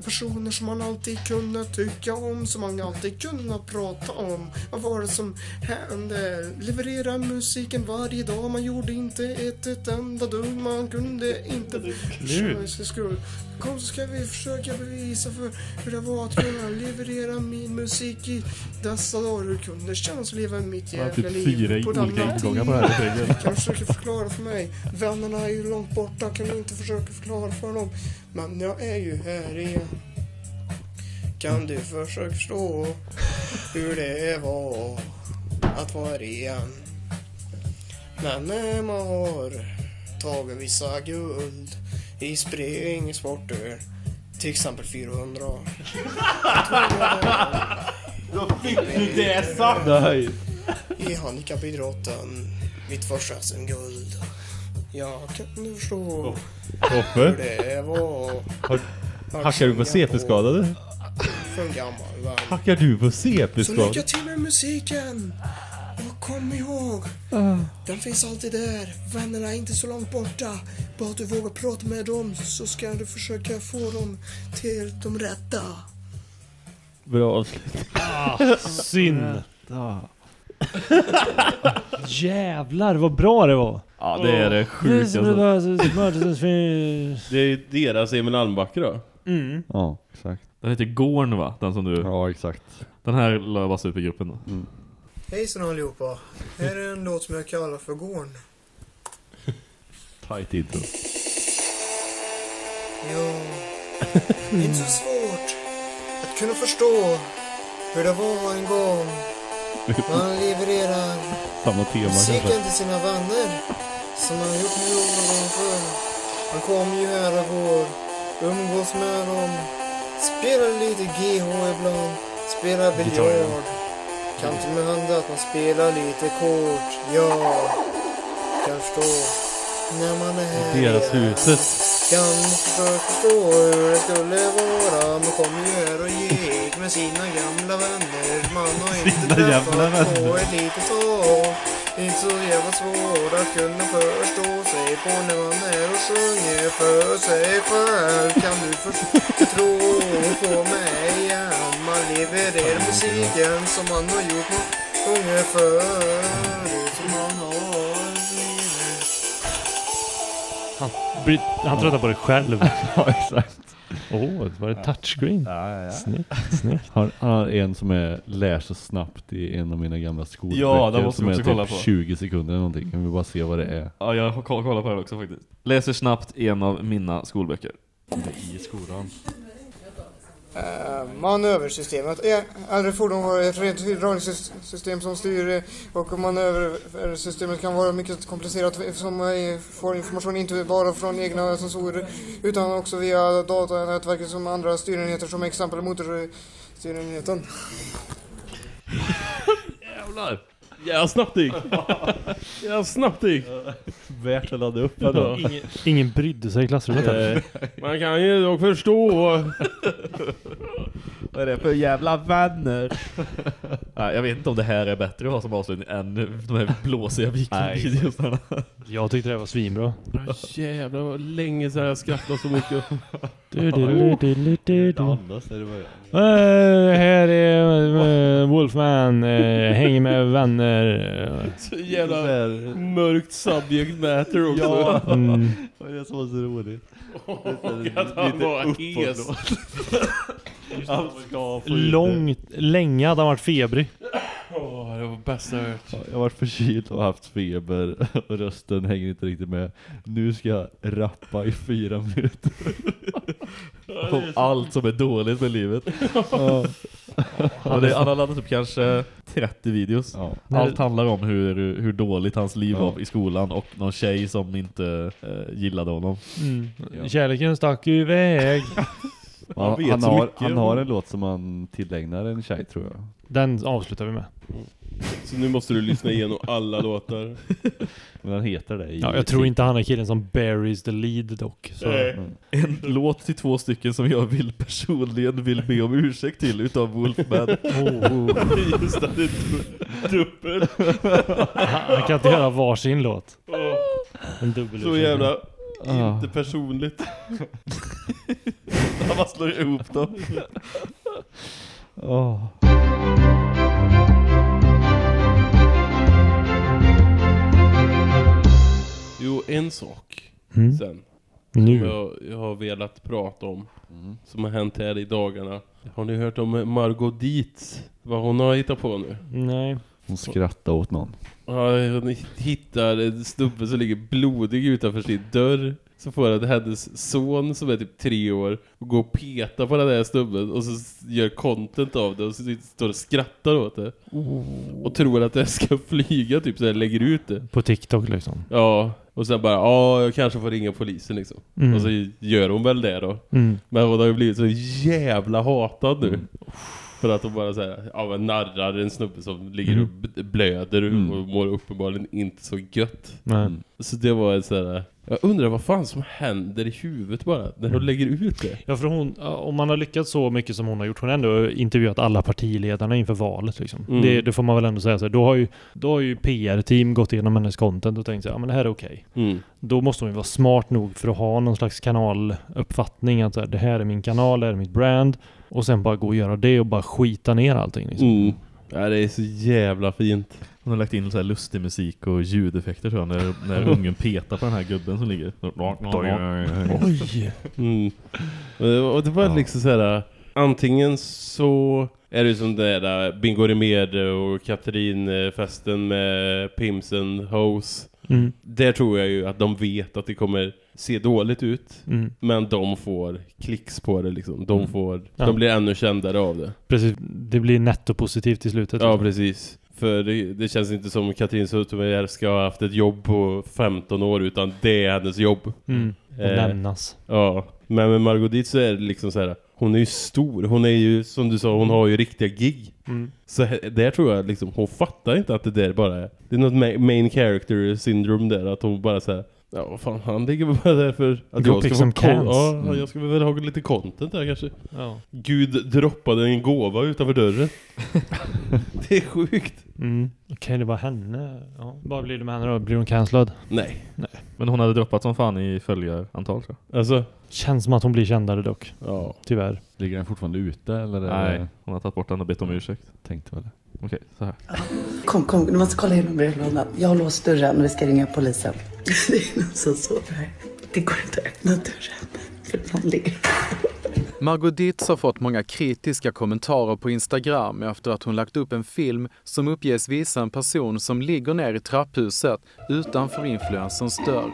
personer som man alltid kunde tycka om. Som man alltid kunde prata om. Vad var det som hände? Leverera musiken varje dag. Man gjorde inte ett, ett enda dugg. Man kunde inte skull. Kom så ska vi försöka bevisa för hur det var att kunna leverera min musik i dessa dagar. Hur det kunde kännas att leva mitt jävla typ liv fyra på olika denna ingångar på det här refrängen. Kan du försöka förklara för mig? Vännerna är ju långt borta. Kan du inte försöka förklara för dem? Men jag är ju här igen. kan du försöka förstå hur det var att vara ren. Men när man har tagit vissa guld i springsporter, till exempel 400. [LAUGHS] Då fick du det sagt! Nej. I handikappidrotten, mitt första SM-guld. Ja, kan du förstå hur Toffe, det var har- hackar du på CP-skadade? för en gammal vän. Hackar du på Så lycka CP-skadade? till med musiken! Och kom ihåg, den finns alltid där. Vännerna är inte så långt borta. Bara att du vågar prata med dem så ska du försöka få dem till de rätta. Bra avslut. Synd. Ja. [LAUGHS] Jävlar vad bra det var. Ja, det är det sjukaste. Det är deras Emil Almbacka då. Mm. ja, exakt. Den heter Gorn va? Den som du... Ja, exakt. Den här la jag bara upp i gruppen då. Hejsan allihopa. Här är en låt som jag kallar för Gorn. Tight intro. Ja, inte så svårt kunna förstå hur det var en gång. Man [LAUGHS] levererar Samma tema musiken kanske. till sina vänner som man gjort miljoner gånger förr. Man kommer ju här och går, umgås med dem, spelar lite GH ibland, spelar biljard. Kan till och med hända att man spelar lite kort, ja. Kan förstå. När man är här Deras huset. Kan försöka förstå hur det skulle vara. Man kommer ju här och gick med sina gamla vänner. Man har inte träffat på ett litet tag. Inte så jävla svårt att kunna förstå sig på när man är och sjunger för sig själv. Kan du för- tro på mig igen? Man levererar musiken som man har gjort många gånger förut blir- han tröttnar på det själv. [LAUGHS] Ja, exakt. Åh, oh, var det touchscreen? Ja, ja, ja. Snyggt, [LAUGHS] snyggt. Har en som är lär så snabbt i en av mina gamla skolböcker. Ja, den måste som vi är också kolla typ på. 20 sekunder eller någonting. Kan vi bara se vad det är? Ja, jag har koll- kollat på den också faktiskt. Läser snabbt en av mina skolböcker. I skolan. Eh, manöversystemet. Eh, äldre fordon har ett rent hydrauliksystem som styr eh, och manöversystemet kan vara mycket komplicerat som man får information inte bara från egna sensorer utan också via datanätverket som andra styrenheter som exempel motorstyrenheten. [LAUGHS] Jävlar! Jävlar snabbt det gick! Jävlar snabbt det gick! Värt att ladda upp ändå. Ingen, ingen brydde sig i klassrummet. Eh, Man kan ju dock förstå. Vad är det för jävla vänner? Nej, jag vet inte om det här är bättre att ha som avslutning än de här blåsiga vikingvideorna. Jag tyckte det var svinbra. Jävlar vad länge sedan jag skrattade så mycket. Du, du, du, du, du, du, du. Andas när det börjar. Eh, här är eh, Wolfman, eh, hänger med vänner. Så jävla mörkt subject matter också. Ja. Mm. Är det som var så roligt? [LAUGHS] Att han var [LAUGHS] Han ska få ut det. Långt, länge hade han varit febrig. Åh, det var bästa jag hört. Ja, Jag har varit förkyld och haft feber och rösten hänger inte riktigt med. Nu ska jag rappa i fyra minuter. Om allt som är dåligt med livet. Ja. Och det, han har laddat upp kanske 30 videos. Ja. Allt handlar om hur, hur dåligt hans liv Ja. var i skolan och någon tjej som inte eh, gillade honom. Mm. Ja. Kärleken stack iväg. [LAUGHS] Han, vet han, så har, mycket han har en låt som han tillägnar en tjej tror jag. Den avslutar vi med. Så nu måste du lyssna igenom alla låtar. [LAUGHS] Men den heter det i Ja, jag tror inte han är killen som buries the lead dock. Så. Mm. En låt till två stycken som jag vill personligen vill be om ursäkt till utav Wolfman. [LAUGHS] Oh, [LAUGHS] Just det, det är dubbel. Han kan inte göra varsin låt. En dubbel Så ursäkt. jävla Ah. inte personligt. [LAUGHS] Han bara slår ihop dem. Åh. Jo, en sak Mm. sen. Som Nu. jag, jag har velat prata om. Mm. Som har hänt här i dagarna. Har ni hört om Margot Dietz? Vad hon har hittat på nu? Nej. Hon skrattar åt någon. Hon hittar en snubbe som ligger blodig utanför sin dörr. Så får att hennes son som är typ tre år gå och peta på den där snubben och så gör content av det och så står och skrattar åt det. Och tror att det ska flyga typ så här lägger ut det. På TikTok liksom. Ja, och sen bara, ja jag kanske får ringa polisen liksom. Mm. Och så gör hon väl det då. Mm. Men hon har ju blivit så jävla hatad nu. För att hon bara säger, ja men narrar en snubbe som ligger Mm. och b- blöder Mm. och mår uppenbarligen inte så gött. Nej. Så det var en sån där, jag undrar vad fan som händer i huvudet bara när hon lägger ut det. Ja, för hon, om man har lyckats så mycket som hon har gjort, hon har ändå intervjuat alla partiledarna inför valet liksom. Mm. Det, det får man väl ändå säga så här. Då har ju, då har ju PR-team gått igenom hennes content och tänkt här, ja men det här är okej. Mm. Då måste hon ju vara smart nog för att ha någon slags kanaluppfattning att så här, det här är min kanal, det här är mitt brand. Och sen bara gå och göra det och bara skita ner allting liksom. Mm. Ja, det är så jävla fint. Hon har lagt in så här lustig musik och ljudeffekter tror jag, när, när ungen petar på den här gubben som ligger. Oj! Mm. Och det var, och det var liksom så här. Antingen så är det som det där Bingo Rimér och Katrin-festen med Pimsen Hose. Mm. Där tror jag ju att de vet att det kommer se dåligt ut. Mm. Men de får klicks på det liksom. De, Mm. får, Ja. de blir ännu kändare av det. Precis, det blir nettopositivt i slutet. Ja, liksom. precis. För det, det känns inte som Katrin Zytomierska ska ha haft ett jobb på 15 år utan det är hennes jobb. Mm. Och Eh, lämnas. Ja, men med Margot Dietz så är det liksom så här. Hon är ju stor. Hon är ju, som du sa, hon har ju riktiga gig. Mm. Så där tror jag liksom, hon fattar inte att det där bara är. Det är något ma- main character syndrome där. Att hon bara säger Ja, vad fan, han ligger väl bara där för att jag ska få cans. Ja, Mm. jag ska väl ha lite content där kanske. Ja. Gud droppade en gåva utanför dörren. [LAUGHS] det är sjukt. Mm. Okej, det var henne. Ja. Vad blir det med henne då? Blir hon cancellad? Nej. Men hon hade droppat som fan i följarantal tror jag. Alltså, Känns som att hon blir kändare dock. ja. Tyvärr. Ligger den fortfarande ute eller? Nej, hon har tagit bort den och bett om ursäkt. Tänkte väl det. Okej, så här. Kom, kom, du måste kolla igenom brevlådan. Jag har låst dörren och vi ska ringa polisen. [LAUGHS] Det är någon som sover här. Det går inte att öppna dörren. För någon ligger Margot Dietz har fått många kritiska kommentarer på Instagram efter att hon lagt upp en film som uppges visa en person som ligger ner i trapphuset utanför influencerns dörr.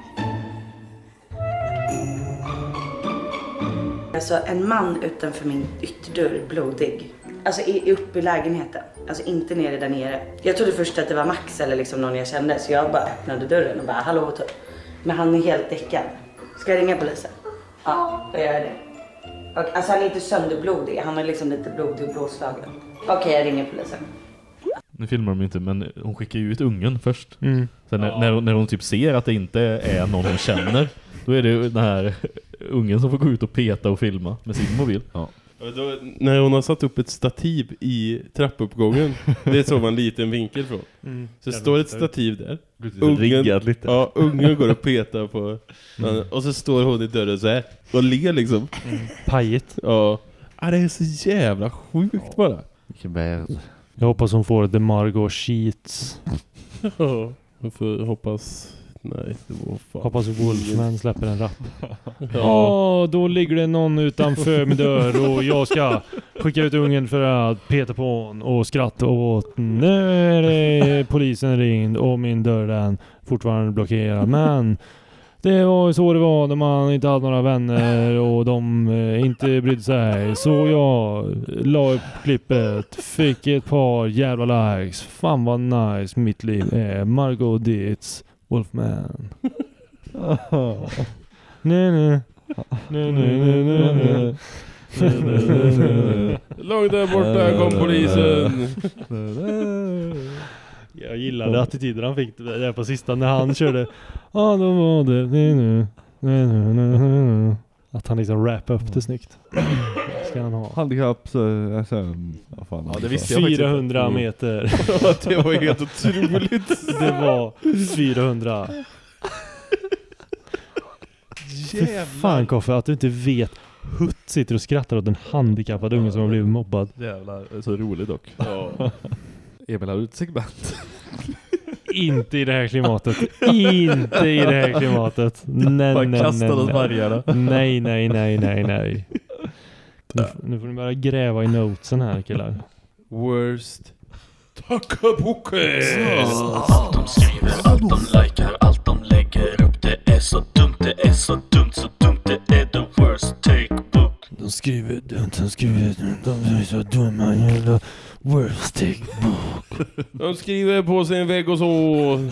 Alltså en man utanför min ytterdörr, blodig. Alltså i- uppe i lägenheten. Alltså inte nere där nere. Jag trodde först att det var Max eller liksom någon jag kände så jag bara öppnade dörren och bara hallå typ. Men han är helt däckad. Ska jag ringa polisen? Ja, då gör jag det. Och, alltså han är inte sönderblodig, han är liksom lite blodig och blåslagen. Okej, jag ringer polisen. Nu filmar de inte, men hon skickar ju ut ungen först. Mm. Sen när, när, hon- när hon typ ser att det inte är någon hon känner, då är det den här ungen som får gå ut och peta och filma med sin mobil. Ja. Ja, Då, när hon har satt upp ett stativ i trappuppgången Det såg man en liten vinkel från Mm. Så det står ett stativ där Ungen, lite. Ja, ungen går och petar på Och så står hon i dörren så här Och ler liksom Pajigt. Ja, ja det är så jävla sjukt bara Vilken bad. Jag hoppas hon får The Margot Sheets. Ja, jag får hoppas Nej, det var fan Hoppas Wolfman släpper en rap. [LAUGHS] Ja, då ligger det någon utanför min dörr och jag ska skicka ut ungen för att peta på hon och skratta åt. Nu är det polisen ringd och min dörr är fortfarande blockerad. Men det var ju så det var när man inte hade några vänner och de eh, inte brydde sig. Så jag la upp klippet, fick ett par jävla likes. Fan vad nice mitt liv är. Margot Dietz, Wolfman. Nej, nej. Nej, nej, nej, nej, nej. Långt där borta kom polisen Jag gillade attityden han fick där på sista när han körde Ja då var det nej, nej, nej, nej, nej. Att han liksom rappade upp det snyggt [CLEARS THROAT] Ska han ha Handikapp, så, alltså, vad fan Ja, det visste sa. jag faktiskt 400 Mm. meter [LAUGHS] Det var helt otroligt Det var 400 Fy fan Koffe att du inte vet Hutt sitter och skrattar åt en handikappad unge som har blivit mobbad Jävlar, så rolig dock. Ja. [LAUGHS] Emil har ett segment. [LAUGHS] Inte i det här klimatet. Inte i det här klimatet. Nej, Bara nej, kastade nej, åt vargarna. Nej, nej, nej, nej, nej. Nu, nu får ni börja gräva i notesen här killar. Worst Tackabuckes! Allt de skriver, allt de likar, allt de lägger upp. Det är så dumt, det är så dumt, så dumt. Det är the worst take book. De skriver dumt, de skriver dumt, de är så dumma jävla worst take book. [LAUGHS] De skriver på sin vägg och så. [LAUGHS]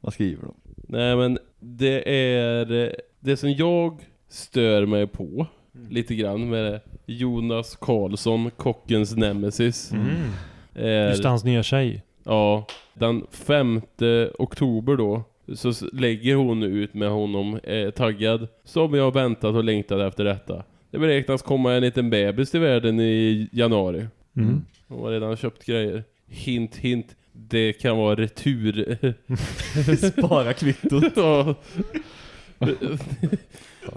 Vad skriver de? Nej men det är det som jag stör mig på lite grann med Jonas Karlsson, kockens nemesis. Mm. Är, Just hans nya tjej. Ja, den 5 oktober då så lägger hon ut med honom eh, taggad som jag väntat och längtat efter detta. Det beräknas komma en liten bebis till världen i januari. Mm. Hon har redan köpt grejer. Hint, hint. Det kan vara retur. [LAUGHS] Spara kvittot. [LAUGHS] ja.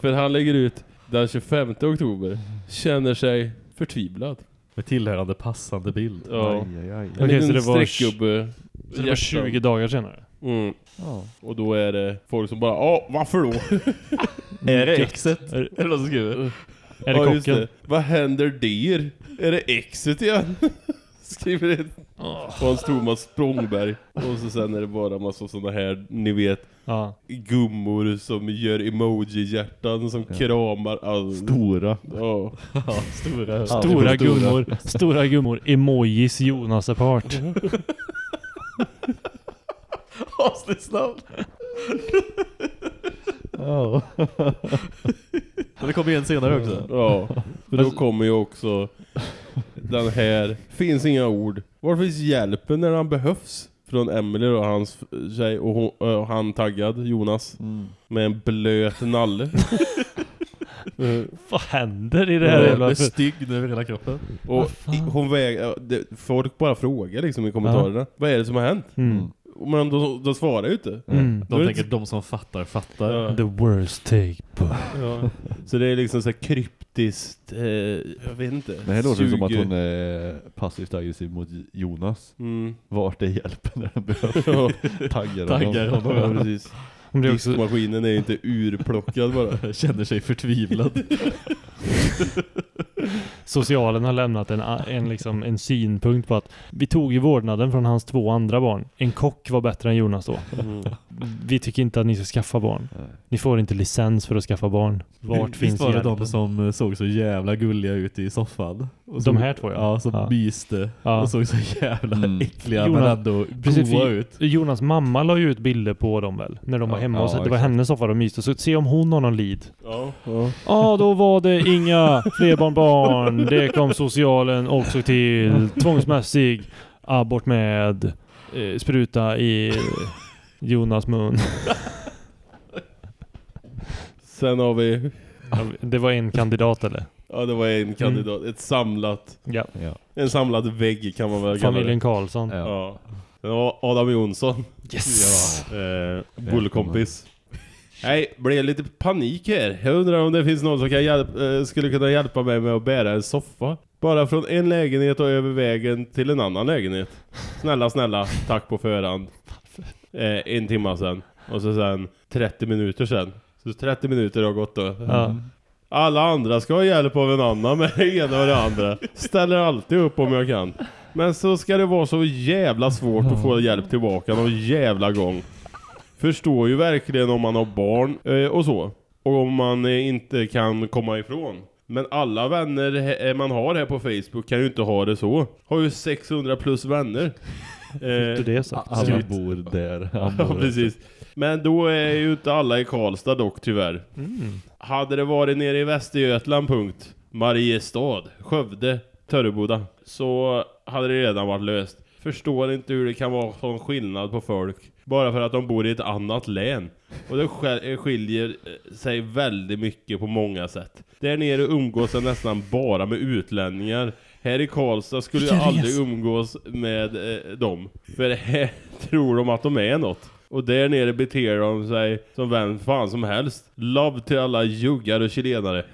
För han lägger ut den 25 oktober. Känner sig förtvivlad. Med tillhörande passande bild. Ja. Aj, aj, aj. En Okej, så liten det var streckgubbe. Så det var 20 dagar senare. Mm. Ja. Och då är det folk som bara, ja varför då? [LAUGHS] Är det exet? Är, Är det någon som skriver? Är det Ja, just kocken? det. Vad händer där? Är det exet igen? [LAUGHS] Skriver det. Hans Thomas Språngberg. Och så sen är det bara massa sådana här, ni vet, Ja. gummor som gör emoji-hjärtan som kramar all... Stora. Ja. [LAUGHS] Ja, stora. Ja. Stora. gummor, stora gummor, emojis Jonas apart. [LAUGHS] Avsnittsnamn. Ja. Men det kommer igen senare också. Ja. För då kommer ju också den här, finns inga ord. Var finns hjälpen när han behövs? Från Emily och hans tjej och, hon, och han taggad, Jonas. Mm. Med en blöt nalle. Vad händer i det här Det jävla... är stygg nu över hela kroppen. Och i- hon väger, det, folk bara frågar liksom i kommentarerna. Vad är det som har hänt? Mm. Men de, de svarar ju inte. Mm. De tänker de som fattar, fattar. Ja. The worst take. Ja. Så det är liksom så här kryptiskt, eh, jag vet inte. Det låter som att 20 hon är passivt aggressiv mot Jonas. Mm. Vart är hjälpen när den behövs? [LAUGHS] Ja. Taggar Taggar honom. honom. Ja, precis. Diskmaskinen är ju inte urplockad bara. [LAUGHS] Känner sig förtvivlad. [LAUGHS] Socialen har lämnat en, en, liksom, en synpunkt på att vi tog ju vårdnaden från hans två andra barn. En kock var bättre än Jonas då. Mm. Vi tycker inte att ni ska skaffa barn. Nej. Ni får inte licens för att skaffa barn. Vart Visst finns var det hjälpen? de som eh, såg så jävla gulliga ut i soffan? Och De så, här två, ja. Ja, som Ja. myste. Ja. Och såg så jävla Mm. äckliga Jonas- men ändå Precis, goa ut. Jonas mamma la ju ut bilder på dem väl? När de var Ja, hemma. ja, och så, det var hennes soffa de myste. Så se om hon har någon lead. Ja, ja. Ja, då var det inga flerbarnbarn. Det kom socialen också till. Tvångsmässig abort med eh, spruta i Jonas mun. Sen har vi, Det var en kandidat eller? ja det var en kandidat, ett samlat, Ja. Ja. en samlad vägg kan man väl kalla Familjen det. Karlsson. Ja. Ja. Adam Jonsson, Yes! eh, bullkompis. Nej, blev lite panik här. Jag undrar om det finns någon som kan hjälp, eh, skulle kunna hjälpa mig med att bära en soffa. Bara från en lägenhet och över vägen till en annan lägenhet. Snälla, snälla, tack på förhand. Eh, en timme sen. Och så sen 30 minuter sen. Så 30 minuter har gått då. Ja. Alla andra ska ha hjälp av en annan med det ena och det andra. Ställer alltid upp om jag kan. Men så ska det vara så jävla svårt att få hjälp tillbaka någon jävla gång. Förstår ju verkligen om man har barn eh, och så. Och om man eh, inte kan komma ifrån. Men alla vänner eh, man har här på Facebook kan ju inte ha det så. Har ju 600 plus vänner. [LAUGHS] Eh, det sagt. Alla bor där. [LAUGHS] Ja, precis. Men då är ju inte alla i Karlstad dock tyvärr. Mm. Hade det varit nere i Västergötland punkt, Mariestad, Skövde, Törreboda så hade det redan varit löst. Förstår inte hur det kan vara sån skillnad på folk bara för att de bor i ett annat län. Och det skil- skiljer eh, sig väldigt mycket på många sätt. Där nere umgås jag nästan bara med utlänningar. Här i Karlstad skulle jag aldrig umgås med eh, dem. För här [LAUGHS] tror de att de är något. Och där nere beter de sig som vem fan som helst. Love till alla juggar och chilenare.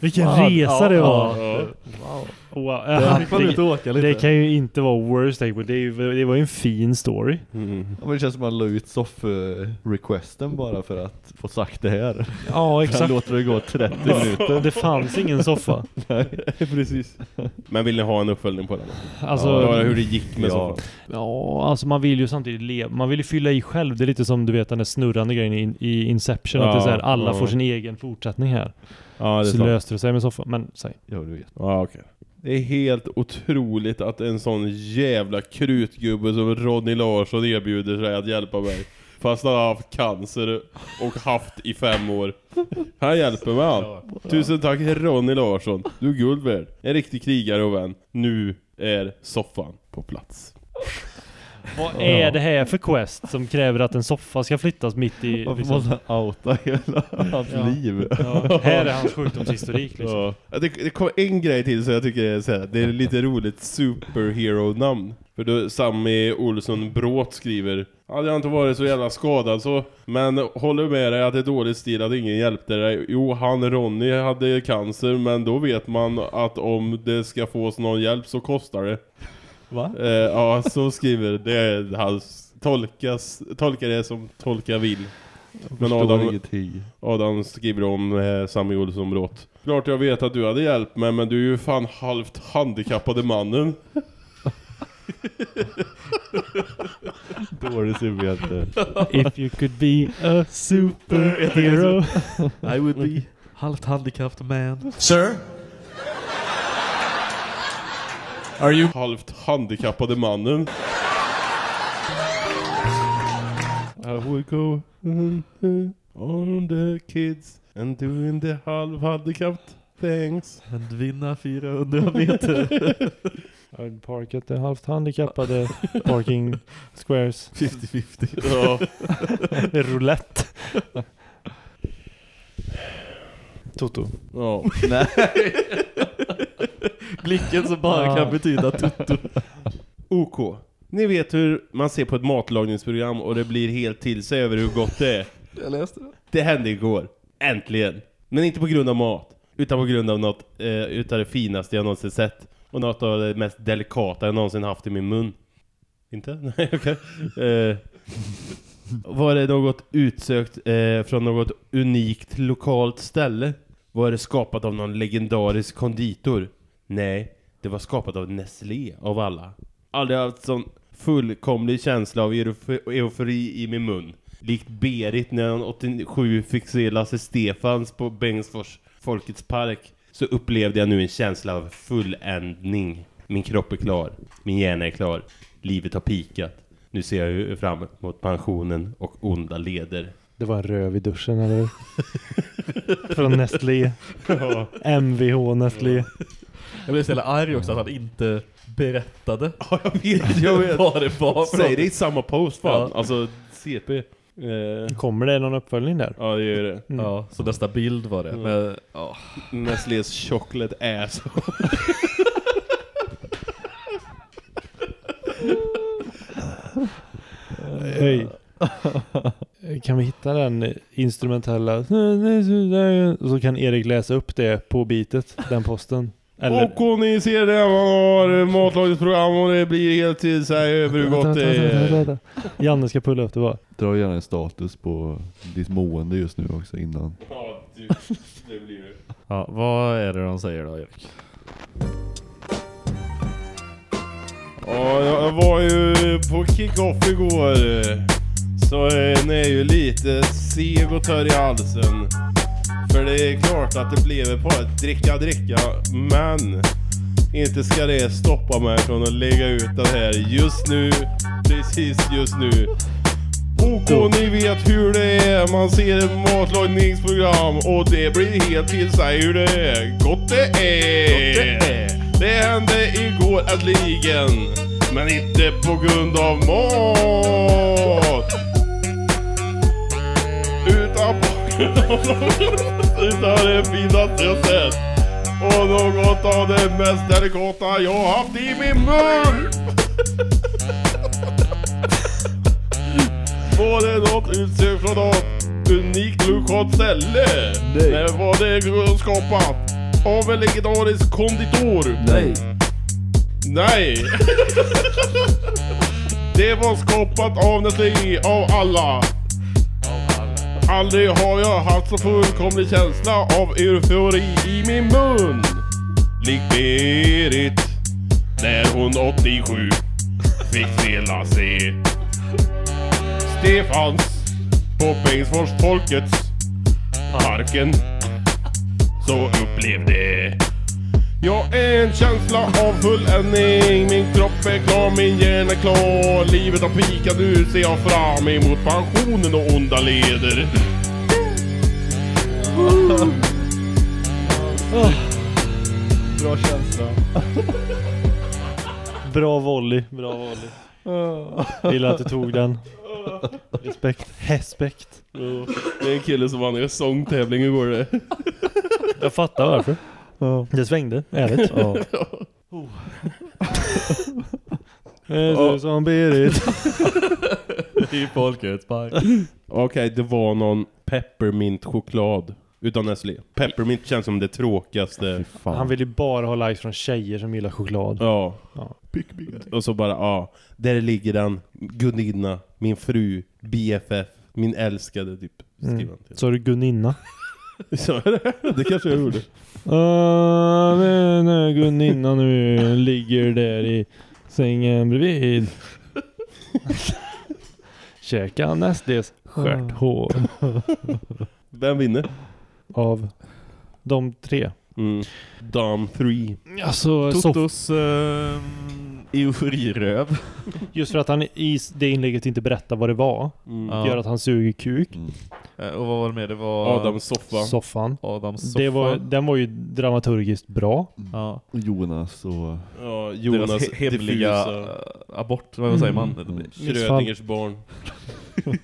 Vilken resa det var! Ja. Wow. Ut och åka lite. Det kan ju inte vara worst take, but det, det var ju en fin story. Mm. Men det känns som att man la ut soff-requesten bara för att få sagt det här. Ja, exakt. Sen låter det gå 30 minuter. Det fanns ingen soffa. [LAUGHS] Nej, precis. Men vill ni ha en uppföljning på den? Alltså- ja, hur det gick med Ja. soffan. Ja, alltså man vill ju samtidigt leva. Man vill ju fylla i själv. Det är lite som du vet den där snurrande grejen i, i Inception. att det är så här, alla ja. får sin egen fortsättning här. Ja, så löste det sig med soffan. Men säg. Ja, du vet. Ja, okej. Det är helt otroligt att en sån jävla krutgubbe som Ronny Larsson erbjuder sig att hjälpa mig. Fast han har haft cancer och haft i fem år. Han hjälper mig han. Tusen tack Ronny Larsson. Du är guld värd. En riktig krigare och vän. Nu är soffan på plats. Vad är det här för quest som kräver att en soffa ska flyttas mitt i... Varför måste han outa hela hans Ja. liv? Ja, här är hans sjukdomshistorik liksom. Ja. Det, det kom en grej till så jag tycker är, så här, det är lite roligt superhero-namn. För då Sammy Olsson Bråt skriver Hade jag inte varit så jävla skadad så Men håller med dig att det är dålig stil att ingen hjälpte dig Jo, han Ronny hade cancer Men då vet man att om det ska fås någon hjälp så kostar det Va? Eh, ja, så skriver det är hans tolkas, tolkar det som tolka vill. Men Adam. Adam skriver om eh, Sami Olsson brott. Klart jag vet att du hade hjälpt mig men du är ju fan halvt handikappade mannen. [LAUGHS] Dålig superhjälte. If you could be a superhero. [LAUGHS] I would be [LAUGHS] halvt handikappad man. Sir? Are you halvt handikappade mannen? I would go on the kids and doing the halv handikapped things. And vinna 400 meter. I'd park at the halvt handikappade parking squares. 50-50. [LAUGHS] Ja. Roulette. Toto. Ja. [LAUGHS] Nej. Blicken som bara Ja. kan betyda tutto. OK. Ni vet hur man ser på ett matlagningsprogram och det blir helt till sig över hur gott det är. Jag läste det. Det hände igår. Äntligen. Men inte på grund av mat. Utan på grund av något eh, utav det finaste jag någonsin sett. Och något av det mest delikata jag någonsin haft i min mun. Inte? [LAUGHS] Nej, okej. Eh, var det något utsökt eh, från något unikt lokalt ställe? Var det skapat av någon legendarisk konditor? Nej, det var skapat av Nestlé av alla. Aldrig haft sån fullkomlig känsla av euf- eufori i min mun. Likt Berit när han 87 fick se Lasse Stefans på Bengtsfors Folkets Park så upplevde jag nu en känsla av fulländning. Min kropp är klar, min hjärna är klar, livet har pikat. Nu ser jag ju fram mot pensionen och onda leder. Det var en röv i duschen eller? [LAUGHS] Från Nestlé. [LAUGHS] Ja. MVH Nestlé. Jag blev så jävla arg också att han inte berättade. Ja, jag vet, [LAUGHS] jag vet. Vad det var för Säg det i samma post fan. Ja. Alltså CP. Eh, Kommer det någon uppföljning där? ja, det gör det. Mm. Ja, så nästa bild var det. Mm. Men, ja. Nestlés chocolate ass. Hej. Kan vi hitta den instrumentella? Och så kan Erik läsa upp det på bitet, den posten. Eller... Och ni ser det, man har matlagningsprogram och det blir helt till sig över hur gott det är. Janne ska pulla upp det bara. Dra gärna en status på ditt mående just nu också innan. Ja, du, det blir det. ja, vad är det de säger då, Erik? Ja, jag var ju på kick-off igår. Så ni är ju lite seg och törr i halsen. För det är klart att det blev bara ett dricka dricka. Men inte ska det stoppa mig från att lägga ut det här just nu. Precis just nu. OK, ni vet hur det är. Man ser ett matlagningsprogram och det blir helt till sig hur det är. Gott det är! Gott det är. Det hände igår äntligen. Men inte på grund av mat. Utan på grund av utav det finaste jag sett. Och något av det mest delikata jag haft i min mun. [LAUGHS] Var det något utsökt från något unikt lokalt ställe? Nej. När var det skapat? av en legendarisk konditor. Nej. Nej! [LAUGHS] Det var skapat av någonting, av alla. Aldrig har jag haft så fullkomlig känsla av eufori i min mun. Likt Berit, när hon 87 fick spela se Stefans på Bengtsfors Folkets parken. Så upplevde jag en känsla av fulländning Min kropp är klar, min hjärna är klar Livet har pikat, nu ser jag fram emot pensionen och onda leder [LAUGHS] Bra känsla. Bra volley, bra volley. [LAUGHS] Gillar att du tog den. Respekt. Respekt. Det är en kille som vann en sångtävling igår det. Jag fattar varför. Det svängde, ärligt. Ja. [LAUGHS] Är du som Berit? [LAUGHS] I Folkets park. Okej, det var någon peppermint choklad utan Nestlé. Peppermint känns som det tråkigaste. Han vill ju bara ha likes från tjejer som gillar choklad. Ja. Ja. Och så bara, ja. Där ligger den. Gunilla, min fru, BFF, min älskade typ. Mm. Så är det Gunninna. Så är det. Det kanske jag gjorde. Uh, när Gunninna nu ligger där i sängen bredvid. Käka Nestlés stjärthår. Vem vinner? Av de tre. Mm. Dam 3. Alltså, Totos uh, euforiröv. Just för att han i det inlägget inte berättar vad det var. Mm. Gör att han suger kuk. Eh, Och vad var det mer? Det var... Adam Soffa. Soffan. Adam Soffa. Det var, den var ju dramaturgiskt bra. Ja. Jonas och... Ja, Deras Jonas he- hemliga diffusa. eh, abort, vad säger man? Mm. Schrödingers barn. [LAUGHS]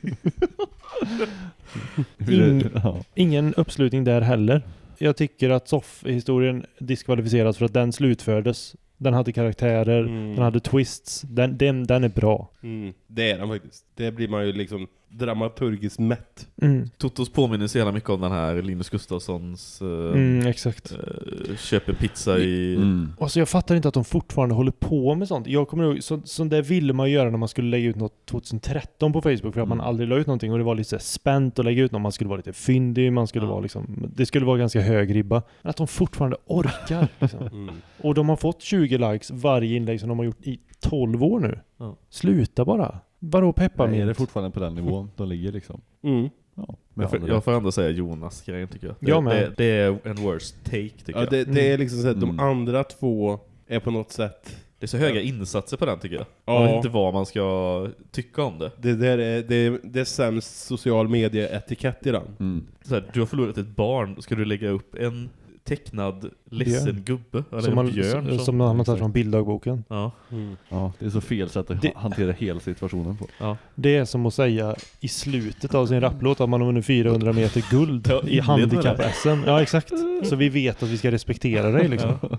In, ingen uppslutning där heller. Jag tycker att Soff-historien diskvalificeras för att den slutfördes. Den hade karaktärer, Mm. den hade twists. Den, den, den är bra. Mm. Det är den faktiskt. Det blir man ju liksom dramaturgiskt mätt. Mm. Totos påminner så jävla mycket om den här Linus Gustafssons eh, Mm, exakt. eh, köper pizza i... Mm. Alltså jag fattar inte att de fortfarande håller på med sånt. Jag kommer ihåg, så, sånt där ville man göra när man skulle lägga ut något 2013 på Facebook för att man Mm. aldrig la ut någonting och det var lite spänt att lägga ut något. Man skulle vara lite fyndig, man skulle Ja. vara liksom, det skulle vara ganska hög ribba. Men att de fortfarande orkar [LAUGHS] liksom. Mm. Och de har fått 20 likes varje inlägg som de har gjort i 12 år nu. Ja. Sluta bara. Vadå peppar Nej, är det fortfarande på den nivån de ligger liksom? Mm. Ja, med Jag all jag får ändå säga Jonas-grejen tycker jag. Det, Jag med. det, det är en worst take tycker Ja, jag. det, det är liksom så att de Mm. andra två är på något sätt... Det är så höga insatser på den tycker jag. Ja. Jag vet inte vad man ska tycka om det. Det, där är, det, är, det är sämst social media-etikett i den. Mm. Så här, du har förlorat ett barn, ska du lägga upp en tecknad ledsen Björn. gubbe? Eller Som, en man, björn? som, som han har tagit från bilddagboken. Ja. Mm. Ja, det är så fel sätt att Det- hantera hela situationen på. ja. Det är som att säga i slutet av sin rapplåt att man har vunnit 400 meter guld Ja, i handikapp-SM. Ja, exakt. Så vi vet att vi ska respektera dig liksom. [LAUGHS]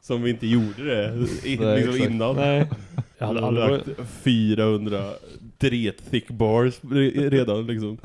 Som vi inte gjorde det Nej, liksom exakt. innan. Nej. Jag Han hade hade aldrig... lagt 400 dret thick bars re- redan liksom.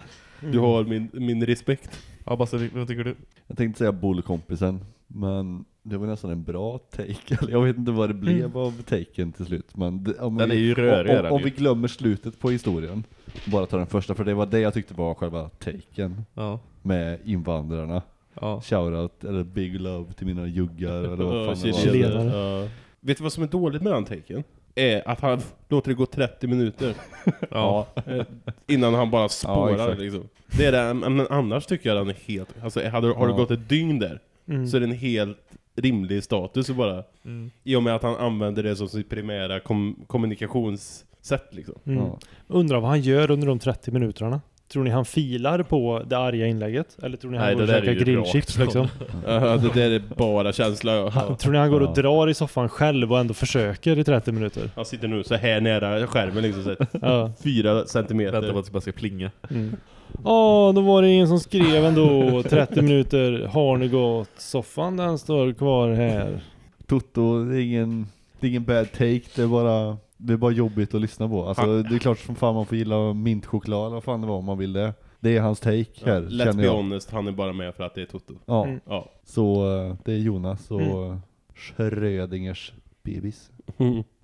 Du har min, min respekt. Ja, Basse, vad tycker du? Jag tänkte säga bollkompisen, men det var nästan en bra take. [LAUGHS] Eller jag vet inte vad det blev Mm. av taken till slut. Men det, om Den vi, är ju rörig, är om, om ju. vi glömmer slutet på historien, bara ta den första, för det var det jag tyckte var själva taken Ja. med invandrararna. Ja. Shoutout, eller big love till mina juggar, eller vad Ja, fan det var. Vet du vad som är dåligt med den taken? Är att han låter det gå 30 minuter. [LAUGHS] Ja. Eh, Innan han bara spårar liksom. Det är det, men annars tycker jag den är helt... Alltså hade, har det gått ett dygn där Mm. så är det en helt rimlig status bara... Mm. I och med att han använder det som sitt primära kom, kommunikationssätt liksom. Mm. Ja. Undrar vad han gör under de 30 minuterna. Tror ni han filar på det arga inlägget? Eller tror ni han Nej, går och käkar grillchips liksom? [LAUGHS] Ja, det där är bara känsla. Han, tror ni han går och drar i soffan själv och ändå försöker i 30 minuter? Han sitter nu så här nära skärmen liksom så här, [LAUGHS] fyra centimeter. Vänta på att det bara ska plinga. Mm. Åh, då var det ingen som skrev ändå 30 minuter, har ni gått? Soffan den står kvar här. Toto, det är ingen, det är ingen bad take, det är bara det är bara jobbigt att lyssna på. Alltså Han- det är klart som fan man får gilla mintchoklad, vad fan det var om man vill det. Det är hans take Ja, här, let's be jag. honest, han är bara med för att det är Toto. Ja. Mm. ja. Så eh, det är Jonas och Mm. Schrödingers bebis.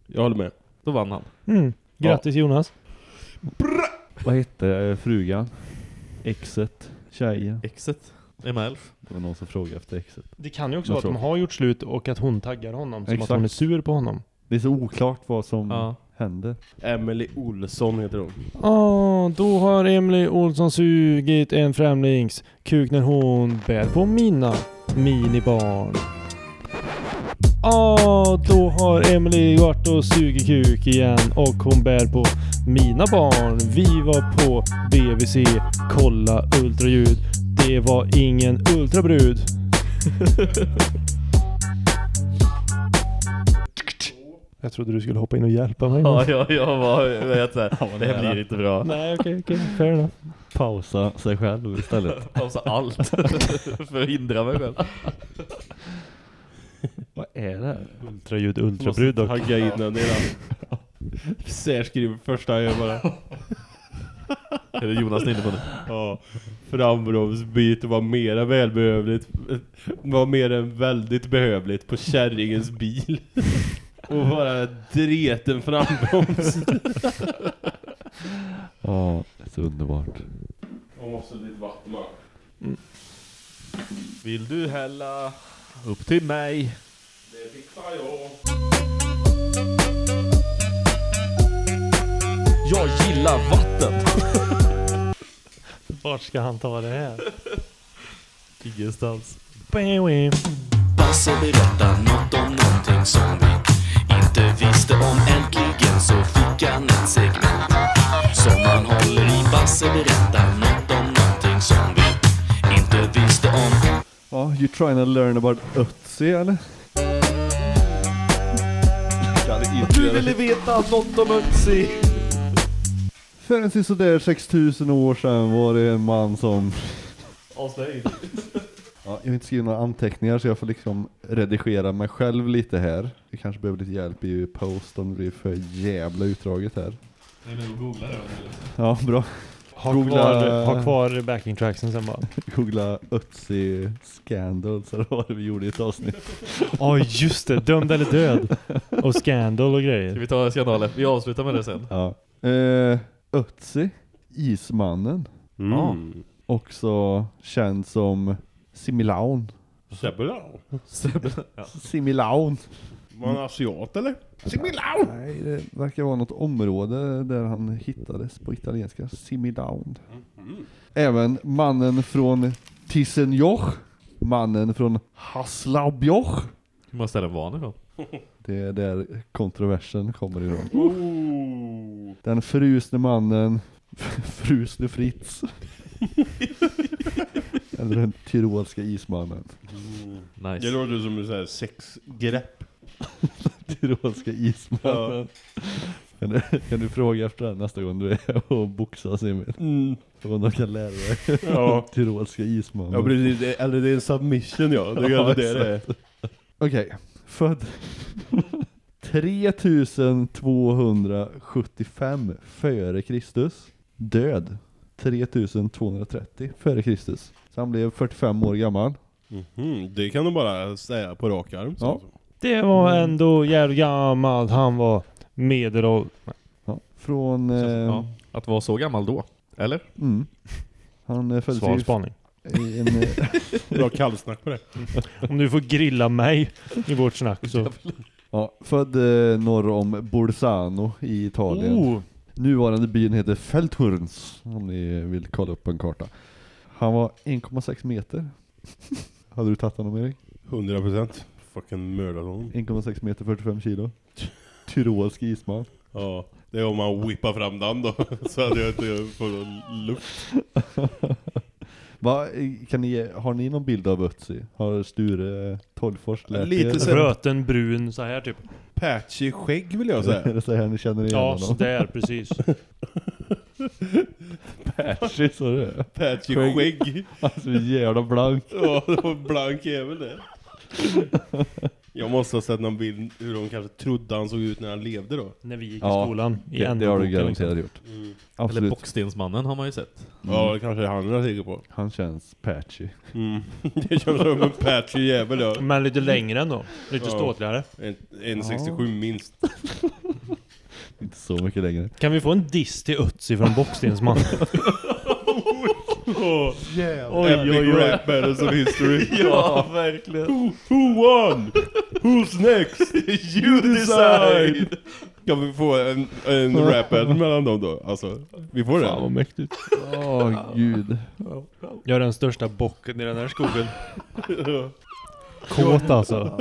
Jag håller med. Då vann han. Mm. Grattis Jonas. Vad hette eh, frugan? Exet? Tjejen? Exet? Elf? Det var någon som frågade efter exet. Det kan ju också vara att de har gjort slut och att hon taggar honom. Som att Exakt. hon är sur på honom. Det är så oklart vad som Ja. händer. Emily Olsson heter hon. Åh, då har Emily Olsson sugit en främlings kuk när hon bär på mina minibarn. Åh, då har Emily varit och sugit kuk igen och hon bär på mina barn. Vi var på BVC, kolla ultraljud. Det var ingen ultrabrud. [LAUGHS] Jag trodde du skulle hoppa in och hjälpa mig. [LAUGHS] Ja, ja, jag var, jag vet så här, [LAUGHS] det här blir inte bra. Nej, okej, okej. Fair enough. Pausa sig själv istället. [LAUGHS] Pausa allt för att hindra mig själv. Vad är det här? Ultraljud, ultrabrud dock. Hagga in den i den. Särskriv första jag bara. Är det Jonas inne på nu? Ja. Frambromsbyte var mera välbehövligt. Var mer än väldigt behövligt på kärringens bil. Och bara dreten frambroms. [LAUGHS] Ja, det är så underbart. Och måste lite vatten bara. Vill du hälla upp till mig? Det fixar jag. Jag gillar vatten. [LAUGHS] Vart ska han ta det här? Ingenstans. Basse berättar något om någonting som vi inte visste om. Äntligen så fick han ett segment som han håller i. Basse berättar något om någonting som vi inte visste om. Ja, you trying to learn about Ötzi eller? Du ville veta något om Ötzi. För en sådär 6000 år sedan var det en man som... Avslöjning. Ja, jag har inte skrivit några anteckningar så jag får liksom redigera mig själv lite här. Jag kanske behöver lite hjälp i post om det blir för jävla utdraget här. Nej, men googla det. Ja, bra. Ha Googla- kvar, ha kvar backing tracksen sen bara. [LAUGHS] Googla Ötzi scandals eller vad det vi gjorde i ett avsnitt. [LAUGHS] Ja just det, dömd eller död. Och scandal och Ska grejer. vi ta skandaler? Vi avslutar med det sen. Ja. Eh, Ötzi, Ismannen. Mm. Också känd som Similaun. Sebula. [LAUGHS] Ja. Similaun. Var han asiat eller? Nej, det verkar vara något område där han hittades på italienska. Similaun. Även mannen från Tissenjoch. Mannen från Haslaubjoch. Hur många ställen var han ifrån? Det är där kontroversen kommer ifrån. Ooh. Den frusne mannen, [LAUGHS] frusne Fritz. [LAUGHS] Eller den tyrolska ismannen. Nice. Det låter som en sån här sexgrepp. [LAUGHS] Tyrolska ismannen. Kan, du, kan du fråga efter den nästa gång du är och boxas Emil? Mm. Om de kan lära dig. Ja. [LAUGHS] Tyrolska ismannen. Ja precis, Det- eller det är en submission ja. Det är Ja, kanske det det är. Okej, född [LAUGHS] 3275 före Kristus. Död 3230 före Kristus. Så han blev 45 år gammal. Mhm, Det kan du bara säga på rak arm. Ja. Det var ändå jävligt gammalt. Han var medelålders. Ja. Från... Eh, Ja. Att vara så gammal då? Eller? mm. Han eh, föddes Svar i- spaning. i en... eh, [LAUGHS] Bra kallsnack på det. [LAUGHS] Om du får grilla mig i vårt snack så... ja, född eh, norr om Bolzano i Italien. Oh, Nuvarande byn heter Feldhurns, om ni vill kolla upp en karta. Han var 1,6 meter. Hade du tagit honom Erik? 100% Fucking mördat honom. 1,6 meter 45 kilo. Tyrolsk isman. Ja, det är om man whippar fram den då. [LAUGHS] Så hade jag inte fått någon luft. Va, kan ni, har ni någon bild av Ötzi? Har Sture Tolgfors lärt Lite er? så- röten brun så här typ. Patchy skägg vill jag Är säga. det [LAUGHS] så här ni känner igen Ja, honom? sådär precis. [LAUGHS] Patchy det är. Patchy Skägg. skägg. Alltså jävla blank. Ja, det var blank jävel det. Jag måste ha sett någon bild hur de kanske trodde han såg ut när han levde då. När vi gick Ja, i skolan. I det, det har du garanterat gjort. Mm. Eller Absolut. Bockstensmannen har man ju sett. Ja, det kanske är han jag tänker på. Han känns patchy. Mm. [LAUGHS] Det känns som en patchy jävel ja. Men lite längre ändå. Lite Ja. ståtligare. En, en 67 minst. [LAUGHS] Inte så mycket längre. Kan vi få en diss till Ötzi från Bockstensman? [LAUGHS] Oh, Oj, Epic oj, oj. rap battles of history. [LAUGHS] ja, verkligen. Who, who won? Who's next? you decide! Kan vi få en, en rap battle mellan dem då? Alltså, vi får det? Fan vad mäktigt. Åh gud. Jag är den största bocken i den här skogen. Kåt alltså.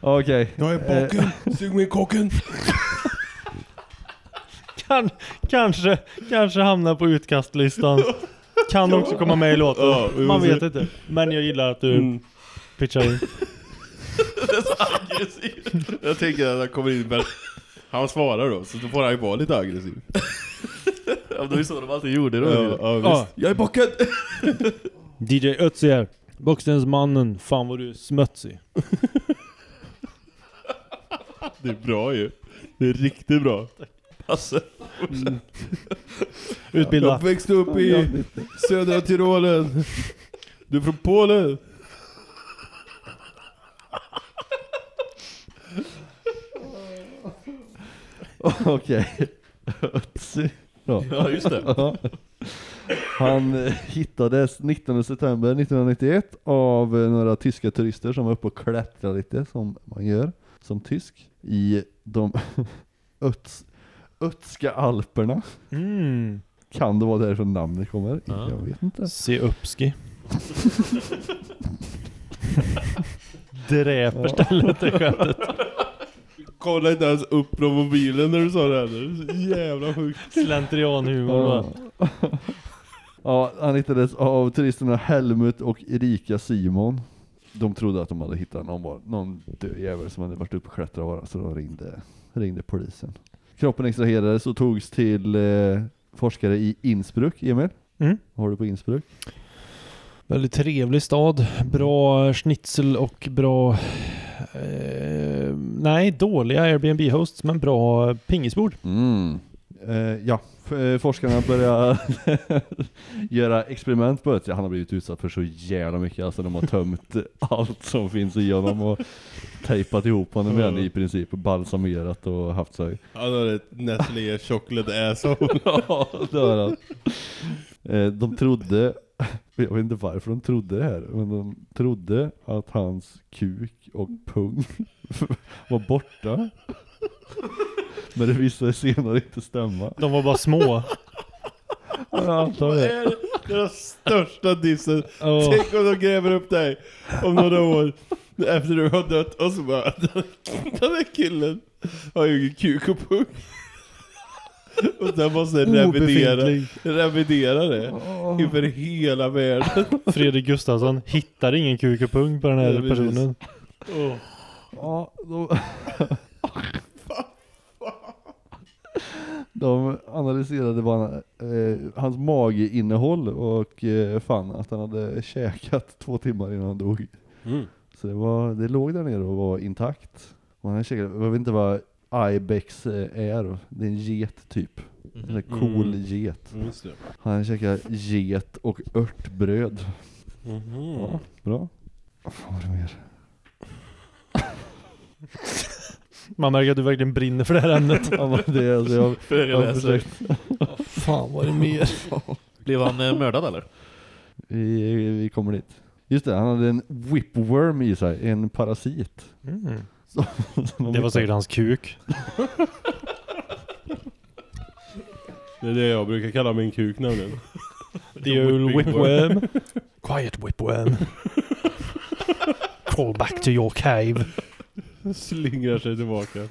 Okej. Jag är bocken, sug mig i kocken. Kan, kanske, kanske hamnar på utkastlistan. Kan också komma med i låten. Ja, vi Man får vet inte. Men jag gillar att du Mm. pitchar in. Jag tänker att han kommer in men han svarar då, så då får han ju vara lite aggressiv. Ja, det är ju så de alltid gjorde då. Ja, ja, Ja. visst. Jag är bocken! [LAUGHS] DJ Ötzi här. Bockstensmannen. Fan vad du är smutsig. Det är bra ju. Det är riktigt bra. Alltså. [LAUGHS] Utbilda. Jag växte upp i södra Tyrolen. Du är från Polen. [LAUGHS] Okej. Ötzi. Ja. Ja, just det. Han hittades 19 september 1991 av några tyska turister som var uppe och klättrade lite som man gör som tysk i de [LAUGHS] Öts, Ötska alperna. Mm. Kan det vara därifrån namnet kommer? Ja. Jag vet inte. Se uppski. [LAUGHS] Dräper stället det skämtet. Kolla inte ens upp på mobilen när du sa det här. Det är så jävla sjukt. Slentrianhumor va? Ja. [LAUGHS] ja, han hittades av turisterna Helmut och Erika Simon. De trodde att de hade hittat någon, var- någon död jävel som hade varit uppe och klättrat bara, så de ringde, ringde polisen. Kroppen extraherades och togs till eh, forskare i Innsbruck, Emil. Mm. Vad har du på Innsbruck? Väldigt trevlig stad. Bra schnitzel och bra... Eh, nej, dåliga Airbnb-hosts men bra pingisbord. Mm. Eh, ja, forskarna börjar [LAUGHS] göra experiment på det. Han har blivit utsatt för så jävla mycket. Alltså de har tömt allt som finns i honom och tejpat ihop honom med i princip. Balsamerat och haft sig. Han har ett Nestlé chocolate asshole. [LAUGHS] ja, det har han. Eh, de trodde, jag vet inte varför de trodde det här, men de trodde att hans kuk och pung [LAUGHS] var borta. [LAUGHS] Men det visade sig senare inte stämma. De var bara små. [LAUGHS] Jag antar Det är den största dissen. Åh. Tänk om de gräver upp dig om några år efter du har dött och så bara den här killen har ju ingen kuk och pung. [LAUGHS] Och sen måste revidera, revidera det inför hela världen. Fredrik Gustafsson hittar ingen kuk och pung på den här Ja, personen. Ja, de... De analyserade bara, eh, hans mageinnehåll och eh, fann att han hade käkat [LAUGHS] två timmar innan han dog. Mm. Så det, var, det låg där nere och var intakt. Och han käkade, jag vet inte vad Ibex eh, är, det är en get typ. En här cool Mm. get. Mm. Han käkade get och örtbröd. Mhm. Ja, bra. Vad var det mer? [LAUGHS] Man märker att du verkligen brinner för det här ämnet. [LAUGHS] Ja, men det, alltså, jag, För det jag har läser. försökt. Fan vad är det mer? [LAUGHS] Blev han eh, mördad eller? Vi, vi kommer dit. Just det, han hade en whipworm i sig, en parasit. Mm. [LAUGHS] Så- Det var säkert hans kuk. Det är det jag brukar kalla min kuk nämligen. The old whipworm. Quiet whipworm. Crawl back to your cave. [LAUGHS] Slingrar sig tillbaka.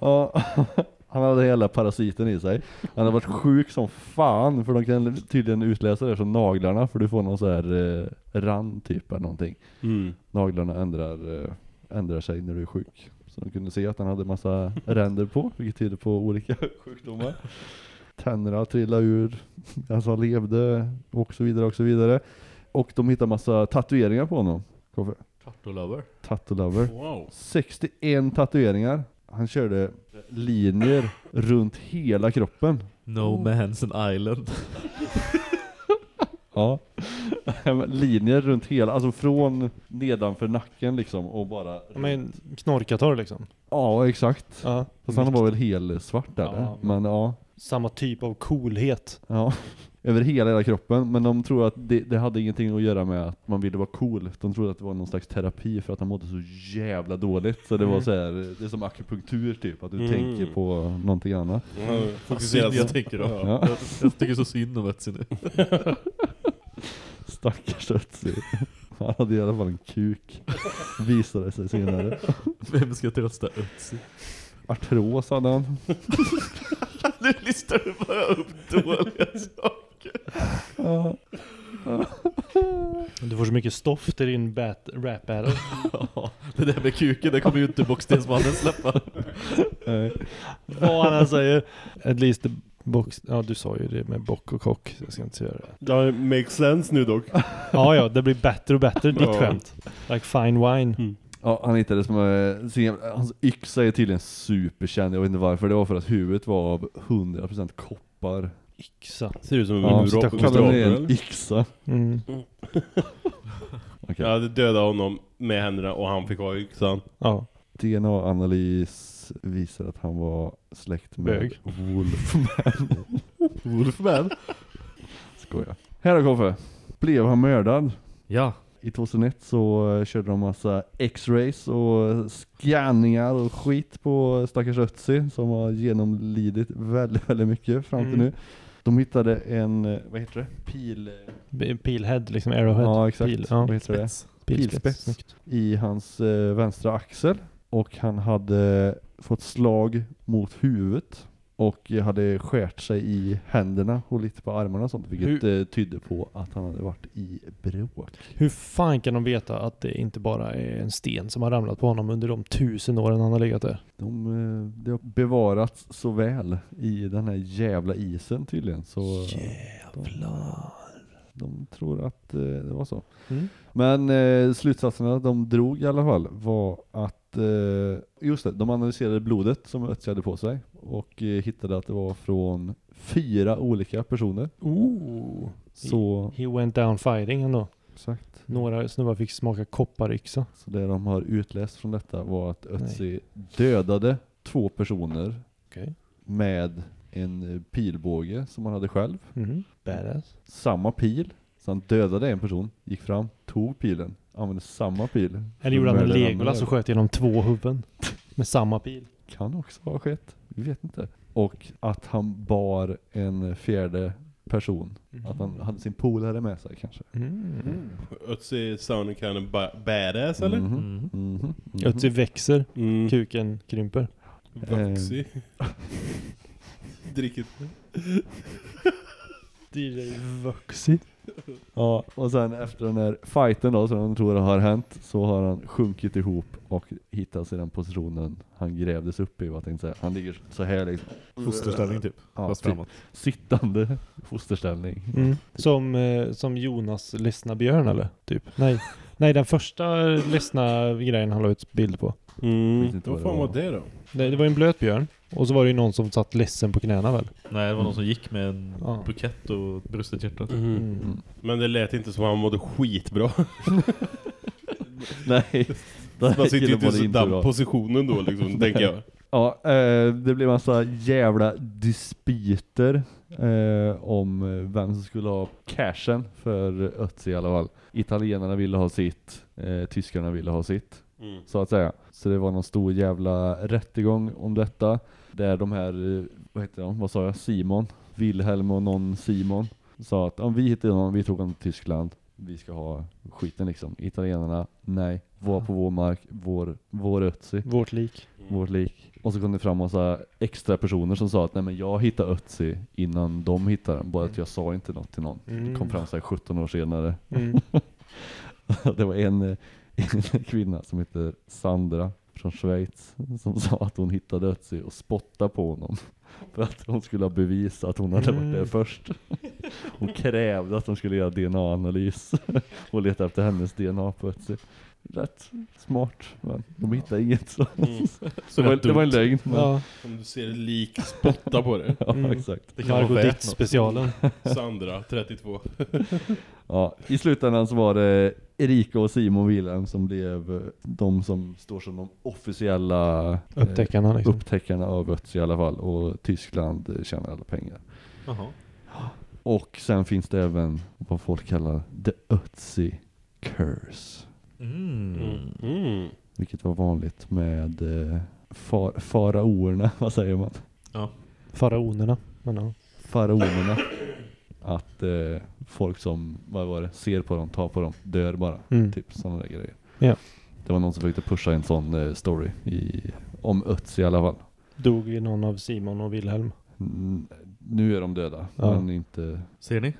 Ja, [LAUGHS] han hade hela parasiten i sig. Han hade varit sjuk som fan, för de kan tydligen utläsa det från naglarna, för du får någon så här eh, rand typ eller någonting. Mm. Naglarna ändrar, eh, ändrar sig när du är sjuk. Så de kunde se att han hade massa [LAUGHS] ränder på, vilket tyder på olika sjukdomar. Tänderna trillade ur, alltså han levde och så vidare och så vidare. Och de hittar massa tatueringar på honom. Koffe. Tattoo-lover. Tattoo lover. Wow. 61 tatueringar. Han körde linjer runt hela kroppen. No Man's an Island. [LAUGHS] Ja. linjer runt hela, alltså från nedanför nacken liksom och bara... Men knorkatorr liksom. Ja, exakt. Ja. Fast han var väl helt svart där. Ja, men ja. Samma typ av coolhet. Ja, över hela, hela kroppen. Men de tror att det, det hade ingenting att göra med att man ville vara cool. De trodde att det var någon slags terapi för att han mådde så jävla dåligt. Så det var Mm. så här, det är som akupunktur typ, att du Mm. tänker på någonting annat. Vad synd jag tänker då. Ja. Jag, jag tycker så synd om Etsy nu. [LAUGHS] Stackars Ötzi. Han hade i alla fall en kuk. Visade sig senare. Vem ska trösta Etsy? Artros hade han. [LAUGHS] nu listar du bara upp dåliga saker. Du får så mycket stoff till din bat, rap battle. Ja, det där med kuken, det kommer ju inte Bockstensmannen släppa. Nej. Vad han än säger. At least the box... Ja, du sa ju det med bock och kock. så Jag ska inte säga det. Det makes sense nu dock. Ja, ja, det blir bättre och bättre, ditt Ja. skämt. Like fine wine. Ja, han hittades med, sin jävla- hans yxa är tydligen superkänd, jag vet inte varför, det var för att huvudet var av 100% koppar. Yxa. Ser ut som en Ja, mur så på kallar de det en yxa. Mm. [LAUGHS] Okej. Jag hade dödat honom med händerna och han fick ha yxan. Ja. DNA-analys visar att han var släkt med Bög. Wolfman. [LAUGHS] Wolfman? Skojar. Här då Koffe. Blev han mördad? Ja. I 2001 så eh, körde de massa X-rays och scanningar och skit på stackars Ötzi som har genomlidit väldigt, väldigt mycket fram till Mm. nu. De hittade en, eh, vad heter det? Pil... eh, Pilhead, liksom arrowhead. Ja, exakt. Pil, ja. Vad heter det? Spets. Pilspets. Snyggt. I hans eh, vänstra axel. Och han hade fått slag mot huvudet. Och hade skärt sig i händerna och lite på armarna och sånt. Vilket eh, tydde på att han hade varit i bråk. Hur fan kan de veta att det inte bara är en sten som har ramlat på honom under de tusen åren han har legat där? De, eh, det har bevarats så väl i den här jävla isen tydligen. Så Jävlar. de tror att eh, det var så. Mm. Men slutsatserna de drog i alla fall var att, eh, just det, de analyserade blodet som Ötzi hade på sig och eh, hittade att det var från fyra olika personer. Ooh. Så, He went down fighting ändå. exakt. Några snubbar fick smaka kopparyxa. Så det de har utläst från detta var att Ötzi dödade två personer Okej. med en eh, pilbåge som han hade själv. Mhm. Badass. Samma pil. Så han dödade en person, gick fram, tog pilen, använde samma pil. Eller gjorde han en Legolas och sköt genom två huvuden. Med samma pil. Kan också ha skett. Vi vet inte. Och att han bar en fjärde person. Att han hade sin polare med sig kanske. Mm. Ötzi sounding kind of ba- badass eller? Mhm, mhm, mhm. Ötzi växer, Mm. kuken krymper. Vuxi. [LAUGHS] Dricket. [LAUGHS] DJ Vuxi. Ja, och sen efter den här fighten då som de tror har hänt så har han sjunkit ihop och hittats i den positionen han grävdes upp i vad jag tänkte säga. Han ligger så här liksom. Fosterställning typ. Ja, Fast typ. framåt. Sittande fosterställning. Mm. Som, eh, som Jonas ledsna björn eller? Typ. Nej. Nej, den första ledsna grejen han la ut bild på. Mm. Inte Vad fan var. det då? Det, det var ju en blöt björn. Och så var det ju någon som satt ledsen på knäna väl? Nej, det var någon som gick med en Ja. bukett och brustet hjärtat. Mm. Men det lät inte som att han mådde skitbra. [LAUGHS] Nej. [LAUGHS] Man sitter ju killen inte mådde i inte den bra. positionen då liksom, tänker jag. [LAUGHS] Ja, eh, det blev massa jävla dispyter eh, om vem som skulle ha cashen för Ötzi i alla fall. Italienarna ville ha sitt, eh, tyskarna ville ha sitt. Mm. Så att säga. Så det var någon stor jävla rättegång om detta. Där de här, eh, vad heter de, vad sa jag, Simon, Wilhelm och någon Simon sa att om vi hittade honom, vi tog honom till Tyskland. Vi ska ha skiten liksom. Italienarna, nej. Var på vår mark, vår, vår Ötzi Vårt lik. vårt lik. Och så kom det fram massa extra personer som sa att nej men jag hittade Ötzi innan de hittade den. Bara att jag sa inte något till någon. Det kom Mm. fram så här 17 år senare. Mm. [LAUGHS] det var en, en kvinna som heter Sandra från Schweiz som sa att hon hittade Ötzi och spottade på honom. För att hon skulle ha bevis att hon hade varit där Mm. först. Hon krävde att de skulle göra DNA-analys och leta efter hennes DNA på ett sätt. Rätt smart, men de hittade inget så. Mm. [LAUGHS] Så det var, det var en lögn. Men... Ja. Om du ser lik spotta på det. [LAUGHS] Ja, Mm. exakt. Det kan vara specialen. Sandra, 32. [LAUGHS] Ja, i slutändan så var det Erika och Simon Wilhelm som blev eh, de som står som de officiella eh, Upptäckarna liksom. upptäckarna av Ötzi i alla fall och Tyskland tjänar alla pengar. Jaha. Och sen finns det även vad folk kallar The Ötzi Curse. Mm. Mm. Vilket var vanligt med eh, far, faraoerna, [LAUGHS] vad säger man? Ja. Faraonerna. Men ja. Faraonerna. Att eh, folk som, vad var det, ser på dem, tar på dem, dör bara. Mm. Typ sådana där grejer. Ja. Det var någon som försökte pusha en sån eh, story i, om Ötzi i alla fall. Dog ju någon av Simon och Wilhelm. Mm, nu är de döda, Ja. men inte... Ser ni?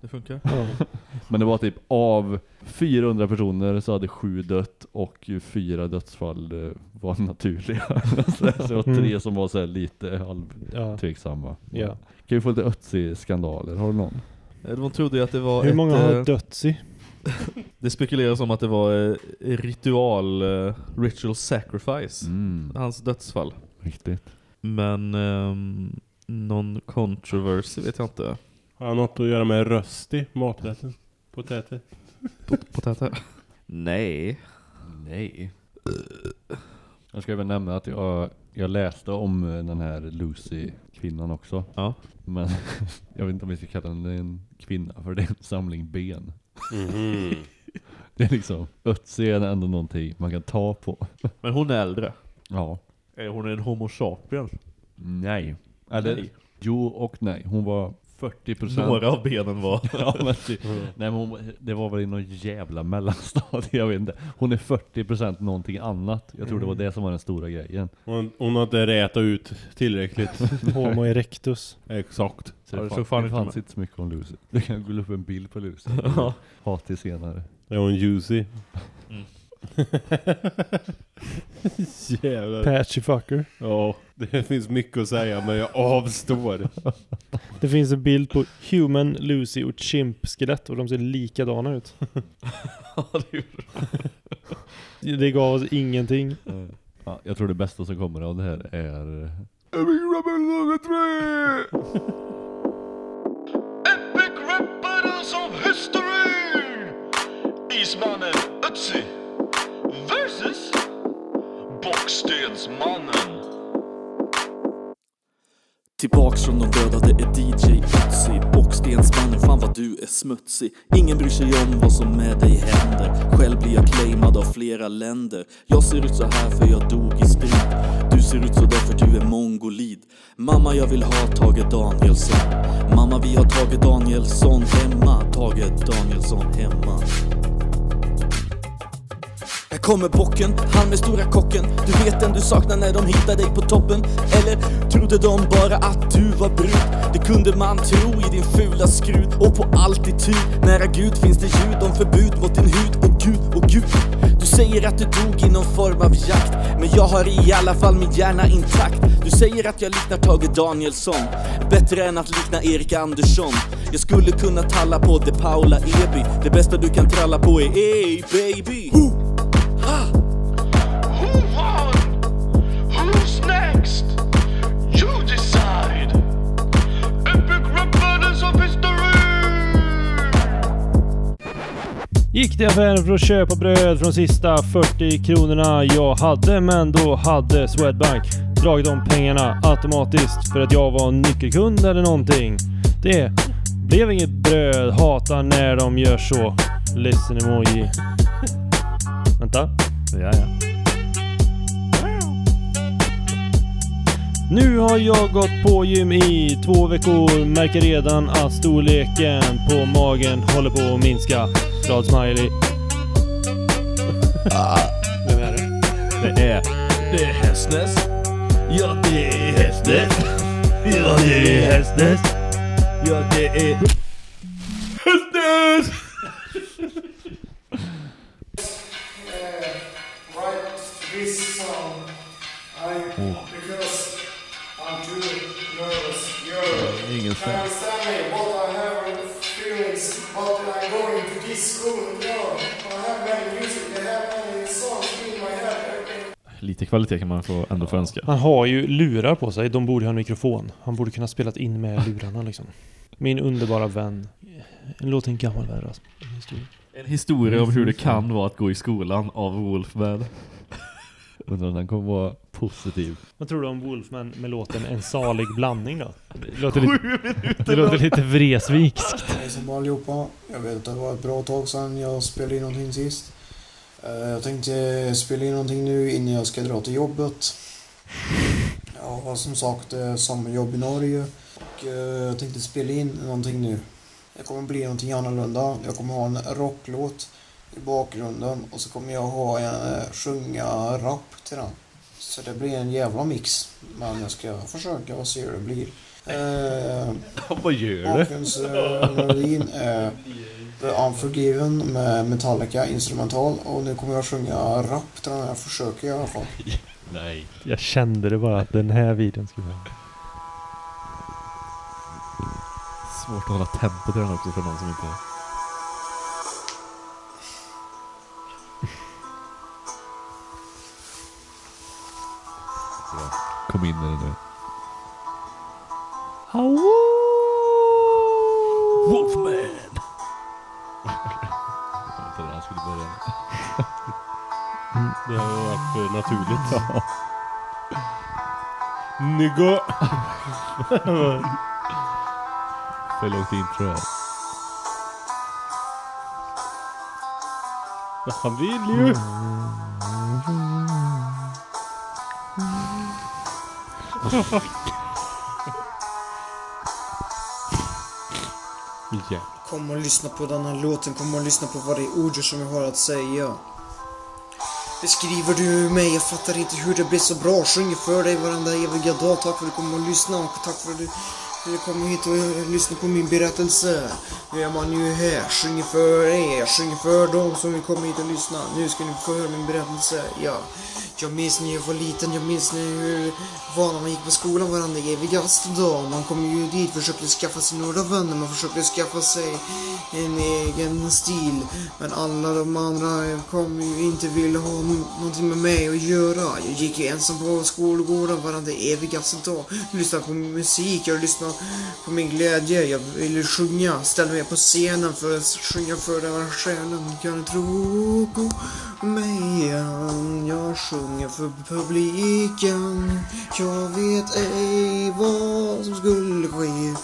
Det funkar. Ja. [LAUGHS] Men det var typ av 400 personer så hade sju dött och fyra dödsfall eh, var [LAUGHS] naturliga. [LAUGHS] så det var tre Mm. som var så här lite halv Ja. Kan vi få lite Ötzi-skandaler? Har du någon? Eh, De trodde ju att det var Hur ett, många eh, har dött i? Det spekuleras om att det var eh, ritual, eh, ritual sacrifice. Mm. Hans dödsfall. Riktigt. Men ehm, någon controversy vet jag inte. Har han något att göra med rösti, maträtten? Potäter? Potäter? Nej. Nej. Jag ska även nämna att jag, jag läste om eh, den här Lucy-kvinnan också. Ja. Men [LAUGHS] jag vet inte om vi ska kalla henne en kvinna för det är en samling ben. Mhm. [LAUGHS] Det är liksom, Ötzi är ändå någonting man kan ta på. [LAUGHS] Men hon är äldre. Ja. Är hon en homo sapiens? Nej. Eller, Nej. jo och nej. Hon var 40% Några av benen var. [LAUGHS] ja, men typ. Nej men hon, det var väl i någon jävla mellanstadie, jag vet inte. Hon är 40% någonting annat. Jag tror det var det som var den stora grejen. Hon, hon har inte rätat ut tillräckligt. [LAUGHS] Homo erectus. Exakt. Så Ja, det, det fan, det inte fanns inte så mycket om Lucy. Du kan gå upp en bild på Lucy. [LAUGHS] Ja. Ha till senare. Är hon juicy? Jävlar. Patchy fucker. Ja, det finns mycket att säga men jag avstår. Det finns en bild på Human, Lucy och Chimp-skelett och de ser likadana ut. [LAUGHS] Ja, det gjorde Det gav oss ingenting. Ja, jag tror det bästa som kommer av det här är... Epic Rap Battles of History! Ismannen Ötzi versus Bockstensmannen. Tillbaks från de döda, det är DJ Ötzi Bockstensmannen, fan vad du är smutsig. Ingen bryr sig om vad som med dig händer. Själv blir jag claimad av flera länder. Jag ser ut så här för jag dog i strid. Du ser ut så där för du är mongolid. Mamma jag vill ha Tage Danielsson. Mamma vi har Tage Danielsson hemma. Tage Danielsson hemma kommer bocken, han med stora kocken. Du vet den du saknar när de hittar dig på toppen. Eller trodde de bara att du var brud? Det kunde man tro i din fula skrud Och på altitud, nära Gud finns det ljud om förbud mot din hud. Och Gud, och Gud. Du säger att du dog i någon form av jakt. Men jag har i alla fall min hjärna intakt. Du säger att jag liknar Tage Danielsson. Bättre än att likna Erik Andersson. Jag skulle kunna talla på De Paula Eby. Det bästa du kan tralla på är Ey baby. Who Gick till affären för att köpa bröd från sista 40 kronorna jag hade men då hade Swedbank dragit om pengarna automatiskt för att jag var nyckelkund eller någonting. Det blev inget bröd, hatar när de gör så. Ledsen emoji. Vänta. Ja, ja. Nu har jag gått på gym i två veckor. Märker redan att storleken på magen håller på att minska. Glad smiley. Vem är det? Det är... Det är Hästnäs. Ja, det är Hästnäs. Ja, det är Hästnäs. Ja, det är... Hästnäs! write this. I because I'm too. You're Ingen can you understand me? What I have in school, no. I have many Lite kvalitet kan man få ändå få önska. Han har ju lurar på sig. De borde ha en mikrofon. Han borde kunna spela in med [LAUGHS] lurarna liksom. Min underbara vän. En låt en gammal vän Rasmus. Historia. En historia om hur det kan vara att gå i skolan av Wolfman. Undrar om den kommer vara positiv. Vad tror du om Wolfman med låten En salig blandning då? Det låter lite, det låter lite vresvikskt. Hej som allihopa. Jag vet att det var ett bra tag sedan jag spelade in någonting sist. Eh, Jag tänkte spela in någonting nu innan jag ska dra till jobbet. Jag har som sagt sommarjobb i Norge. Och eh, jag tänkte spela in någonting nu. Det kommer bli någonting annorlunda. Jag kommer ha en rocklåt i bakgrunden och så kommer jag ha en eh, sjunga rap till den. Så det blir en jävla mix. Men jag ska försöka och se hur det blir. Eh, [LAUGHS] Vad gör du? Bakgrundsmelodin är The Unforgiven med Metallica instrumental och nu kommer jag sjunga rap till den här försöker i alla fall. Nej. Jag kände det bara att den här videon skulle vara... Svårt att hålla tempot i den också för någon som inte... Kom in i det nu. Wolfman! [LAUGHS] Det där skulle börja. [LAUGHS] Det har varit för naturligt. Ja. Nigga! [LAUGHS] För långt intro här. Han vill ju! Yeah. Kom och lyssna på den här låten, kom och lyssna på varje ord som jag har att säga. Beskriver du mig? Jag fattar inte hur det blir så bra. Sjunger för dig varenda eviga dag. Tack för att du kom och lyssnade och tack för att du, du kommer hit och lyssnar på min berättelse. Nu är man ju här. Sjunger för er, sjunger för dem som vill komma hit och lyssna. Nu ska ni få höra min berättelse. Ja. Jag minns när jag var liten, jag minns när hur var när man gick på skolan varenda evigaste dag. Man kom ju dit, försökte skaffa sig några vänner, man försökte skaffa sig en egen stil. Men alla de andra kom ju inte ville ha någonting med mig att göra. Jag gick ju ensam på skolgården varenda evigaste dag. Lyssnade på musik, jag lyssnade på min glädje. Jag ville sjunga, ställa mig på scenen för att sjunga för den här själen. Kan du tro på mig? Jag sjunger för publiken. Jag vet ej vad som skulle ske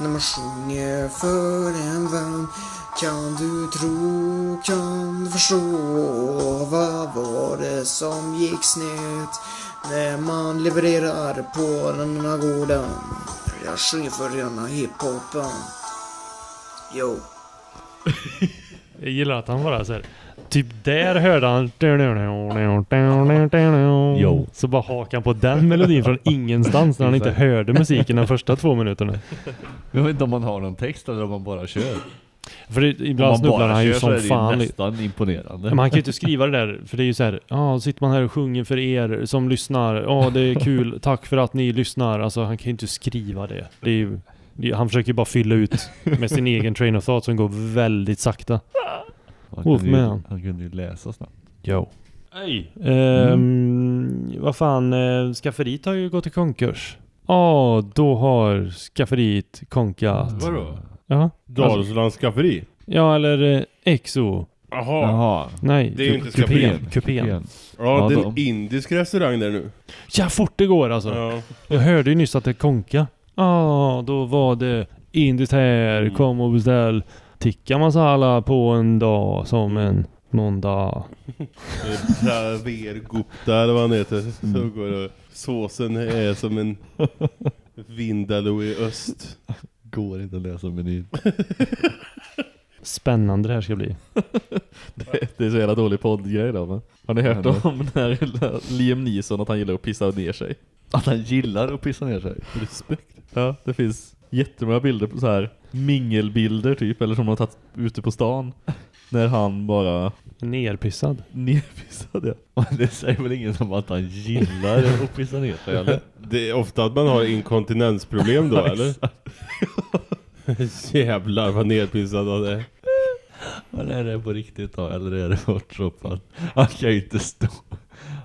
när man sjunger för en vän. Kan du tro, kan du förstå vad var det som gick snett man levererar på den här gården? Jag sjunger för rena hiphopen. Yo. [LAUGHS] Jag gillar att han bara såhär Typ där hörde han Jo. Så bara hakade han på den melodin från ingenstans när han inte hörde musiken de första två minuterna. Jag vet inte om man har någon text eller om man bara kör. För det, ibland snubblar bara han ju som är det fan. nästan imponerande. Men han kan ju inte skriva det där, för det är ju så här, ja, sitter man här och sjunger för er som lyssnar, ja det är kul, [LAUGHS] tack för att ni lyssnar. Alltså han kan ju inte skriva det. det, är ju, det han försöker ju bara fylla ut med sin egen train of thought som går väldigt sakta. Han kunde, ju, han kunde ju läsa snabbt. Jo. Hej. Ehm, Vad fan, eh, skafferiet har ju gått i konkurs. Ja, då har skafferiet konkat. Vadå? Ja. Dalslands skafferi? Ja, eller eh, Exo. Jaha. Jaha. Nej, Det är ju inte kupén. skafferiet. Kupén. Ja, Ja, det är de- en indisk restaurang där nu. Ja, fort det går alltså. Ja. Jag hörde ju nyss att det konka. Ja, då var det indiskt här. Mm. Kom och beställ tikka masala på en dag som en måndag. Praver Gupta eller vad han heter. Så går det. Såsen är som en Vindaloo i öst. Går inte att läsa menyn. [LAUGHS] Spännande det här ska bli. [LAUGHS] Det, det är så jävla dålig poddgrej då men. Har ni hört om när Liam Neeson att han gillar att pissa ner sig? Att han gillar att pissa ner sig. Respekt. Ja, det finns jättemånga bilder på så här mingelbilder typ, eller som man har tagit ute på stan. När han bara... Nerpissad. Nerpissad, ja. [LAUGHS] Det säger väl ingen som att han gillar att pissa ner sig, eller? [LAUGHS] Det är ofta att man har inkontinensproblem då, eller? [LAUGHS] Jävlar vad nedpissad han är. Men är det på riktigt då? Eller är det? Han, han kan ju inte stå.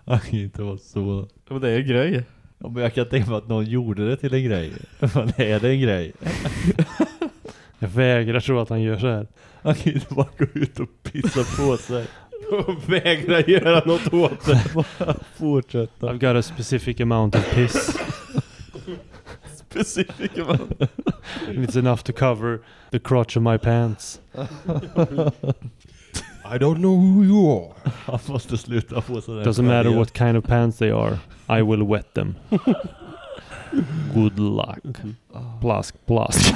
Han kan ju inte vara så. Men det är en grej. Ja, men jag kan tänka mig att någon gjorde det till en grej. Men är det en grej? Jag vägrar tro att han gör så här. Han kan ju inte bara gå ut och pissa på sig. [LAUGHS] Och vägra göra något åt det. [LAUGHS] Bara fortsätta. I've got a specific amount of piss. [LAUGHS] Specific amount. It's enough to cover the crotch of my pants. I don't know who you are. Han måste sluta på sådär. Doesn't matter what kind of pants they are. I will wet them. Good luck. Plask, plask.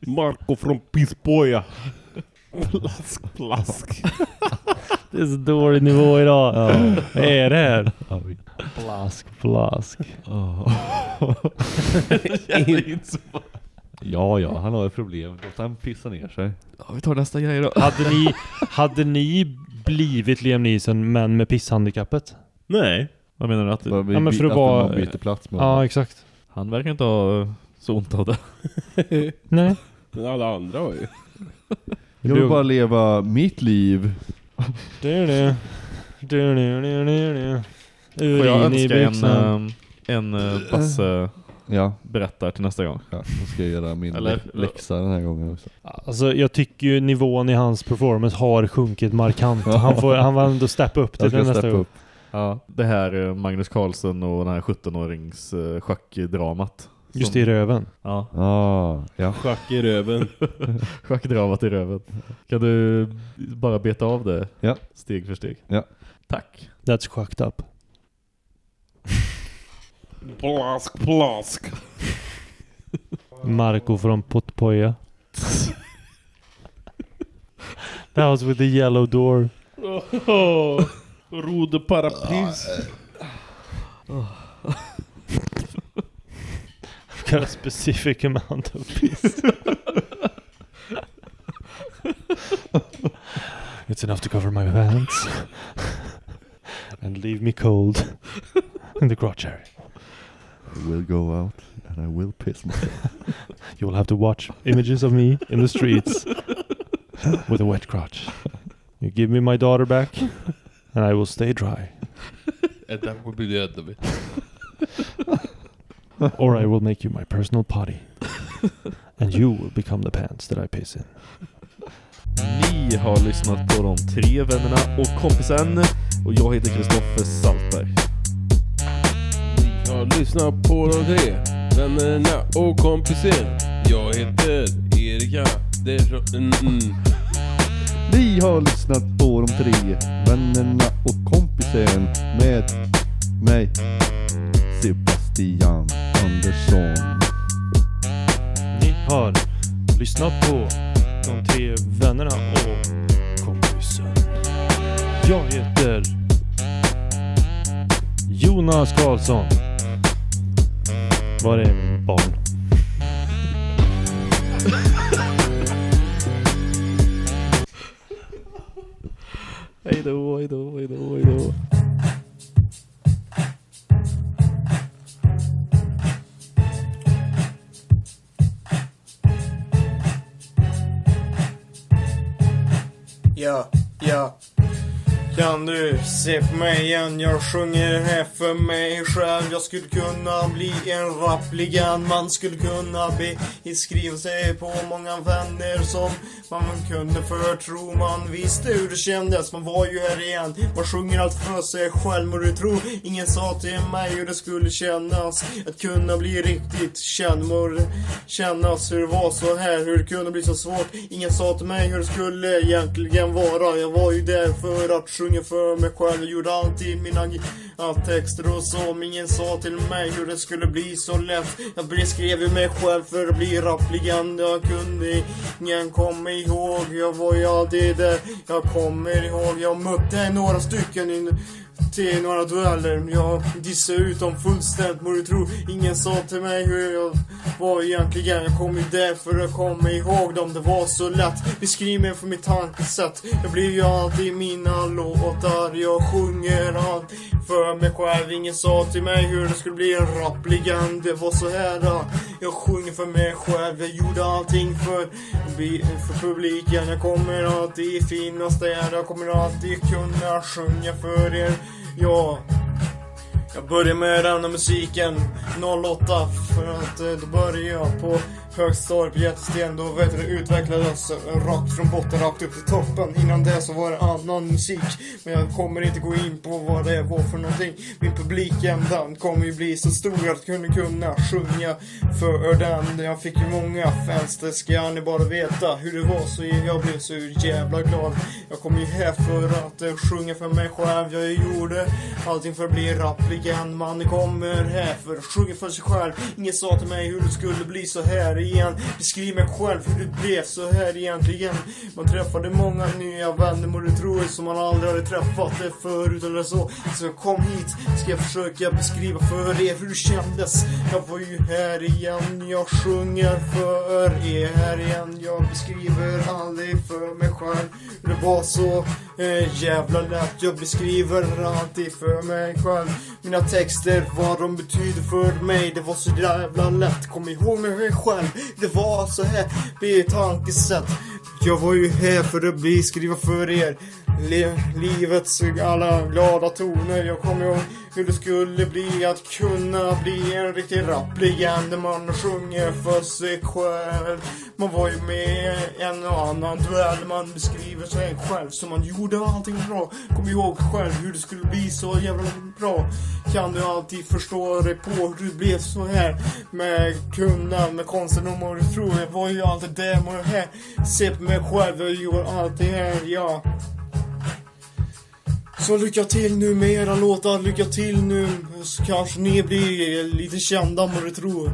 [LAUGHS] Marco från Pissboja. Plask, plask. [LAUGHS] Det är så dålig nivå idag. Vad är det här? Plask, plask. [LAUGHS] Ja, ja, han har ett problem. Låt han pissa ner sig. Ja, vi tar nästa grej då. Hade ni, hade ni blivit Liam Neeson men med pisshandikappet? Nej. Vad menar du? Att, Bara Ja men för att att vara... man byter plats med Ja honom. exakt. han verkar inte ha eh, så ont av det. [LAUGHS] Nej. Men alla andra har ju. Jag vill bara leva mitt liv. Du, du. Du, du, du, du, du. Får jag Urin i önska en, byxan. eh, en eh, Basse Ja. berättar till nästa gång? Ja, då ska jag göra min Eller- lä- läxa den här gången också. Alltså jag tycker ju nivån i hans performance har sjunkit markant. Han får, han får ändå steppa upp till det nästa gång. upp. Ja, det här eh, Magnus Carlsen och den här 17-årings eh, schackdramat. Just i röven. Ja. Ah, ja. Schack i röven. [LAUGHS] Schackdramat i röven. Kan du bara beta av det Ja. steg för steg? Ja. Tack. That's sjukt up. [LAUGHS] Plask, plask. Marco från Potpoja. [LAUGHS] That was with the yellow door. Oh, Rode parapris. Eh. [SIGHS] I've got a specific amount of piss. it's enough to cover my pants. and leave me cold in the crotch area. I will go out and I will piss myself. You will have to watch images of me in the streets with a wet crotch. You give me my daughter back and I will stay dry. And that would be the end of it. Or I will make you my personal potty. And you will become the pants that I piss in. Ni har lyssnat på de tre vännerna och kompisen och jag heter Kristoffer Saltberg. Jag lyssnar på de tre vännerna och kompisen. Jag heter Erika. Det är så... Mm, mm. Ni har lyssnat på de tre vännerna och kompisen med mig Sebastian Andersson. Ni har lyssnat på de tre vännerna och kompisen. Jag heter Jonas Karlsson. Var är min barn? Hej då, hej då, hej då, hej då. Ja, ja. Kan du se på mig igen? Jag sjunger här för mig själv. Jag skulle kunna bli en rappligan. Man skulle kunna beskriva sig på många vänner som man kunde förtro. Man visste hur det kändes. Man var ju här igen. Man sjunger allt för sig själv. Och du tror ingen sa till mig hur det skulle kännas. Att kunna bli riktigt känd. Må det kännas hur det var så här. Hur det kunde bli så svårt. Ingen sa till mig hur det skulle egentligen vara. Jag var ju där för att sjunga för mig själv. Jag gjorde alltid mina texter och som ingen sa till mig hur det skulle bli så lätt. Jag beskrev ju mig själv för att bli rapplegend. Jag kunde ingen komma ihåg. Jag var ju alltid där. Jag kommer ihåg. Jag mötte några stycken in till några dueller. Jag dissade ut dem fullständigt må du tro. Ingen sa till mig hur jag var egentligen. Jag kom ju där för att komma ihåg dem. Det var så lätt. Beskriv mig för mitt tankesätt. Jag blir ju alltid i mina låtar. Jag sjunger allt för mig själv. Ingen sa till mig hur det skulle bli en raplegend. Det var så här. då. Jag sjunger för mig själv. Jag gjorde allting för, för publiken. Jag kommer alltid finnas där. Jag kommer alltid kunna sjunga för er. Ja. Jag började med den här musiken 08 för att eh, då började jag på högstadiet på Jättesten. Då vet du, det utvecklades rakt från botten rakt upp till toppen. Innan det så var det annan musik. Men jag kommer inte gå in på vad det var för någonting. Min publik den kommer ju bli så stor att jag kunde kunna sjunga för den. Jag fick ju många fans, det ska ni bara veta. Hur det var så jag blev så jävla glad. Jag kom ju här för att eh, sjunga för mig själv. Jag gjorde allting för att bli rappligand. Man kommer här för att sjunga för sig själv. Ingen sa till mig hur det skulle bli så här igen. Beskriv mig själv hur det blev så här egentligen. Man träffade många nya vänner må du tro som man aldrig hade träffat det förut eller så. Så jag kom hit, ska jag försöka beskriva för er hur det kändes. Jag var ju här igen, jag sjunger för er här igen. Jag beskriver aldrig för mig själv hur det var så eh, jävla lätt. Jag beskriver alltid för mig själv. Mina texter, vad de betyder för mig. Det var så jävla lätt. Kom ihåg mig själv. Det var så här, det tankesätt. Jag var ju här för att beskriva för er Le livets alla glada toner. Jag kommer ihåg hur det skulle bli att kunna bli en riktig rappligande där man sjunger för sig själv. Man var ju med i en och annan duell, man beskriver sig själv som man gjorde allting bra. Kom ihåg själv hur det skulle bli så jävla bra. Kan du alltid förstå dig på hur det blev så här med kunna, med konsten och vad du tror. Jag var ju alltid där, må här. Se på mig själv, jag gjorde allt det här, ja. Så lycka till nu med era låtar, lycka till nu. Så kanske ni blir lite kända må du tro.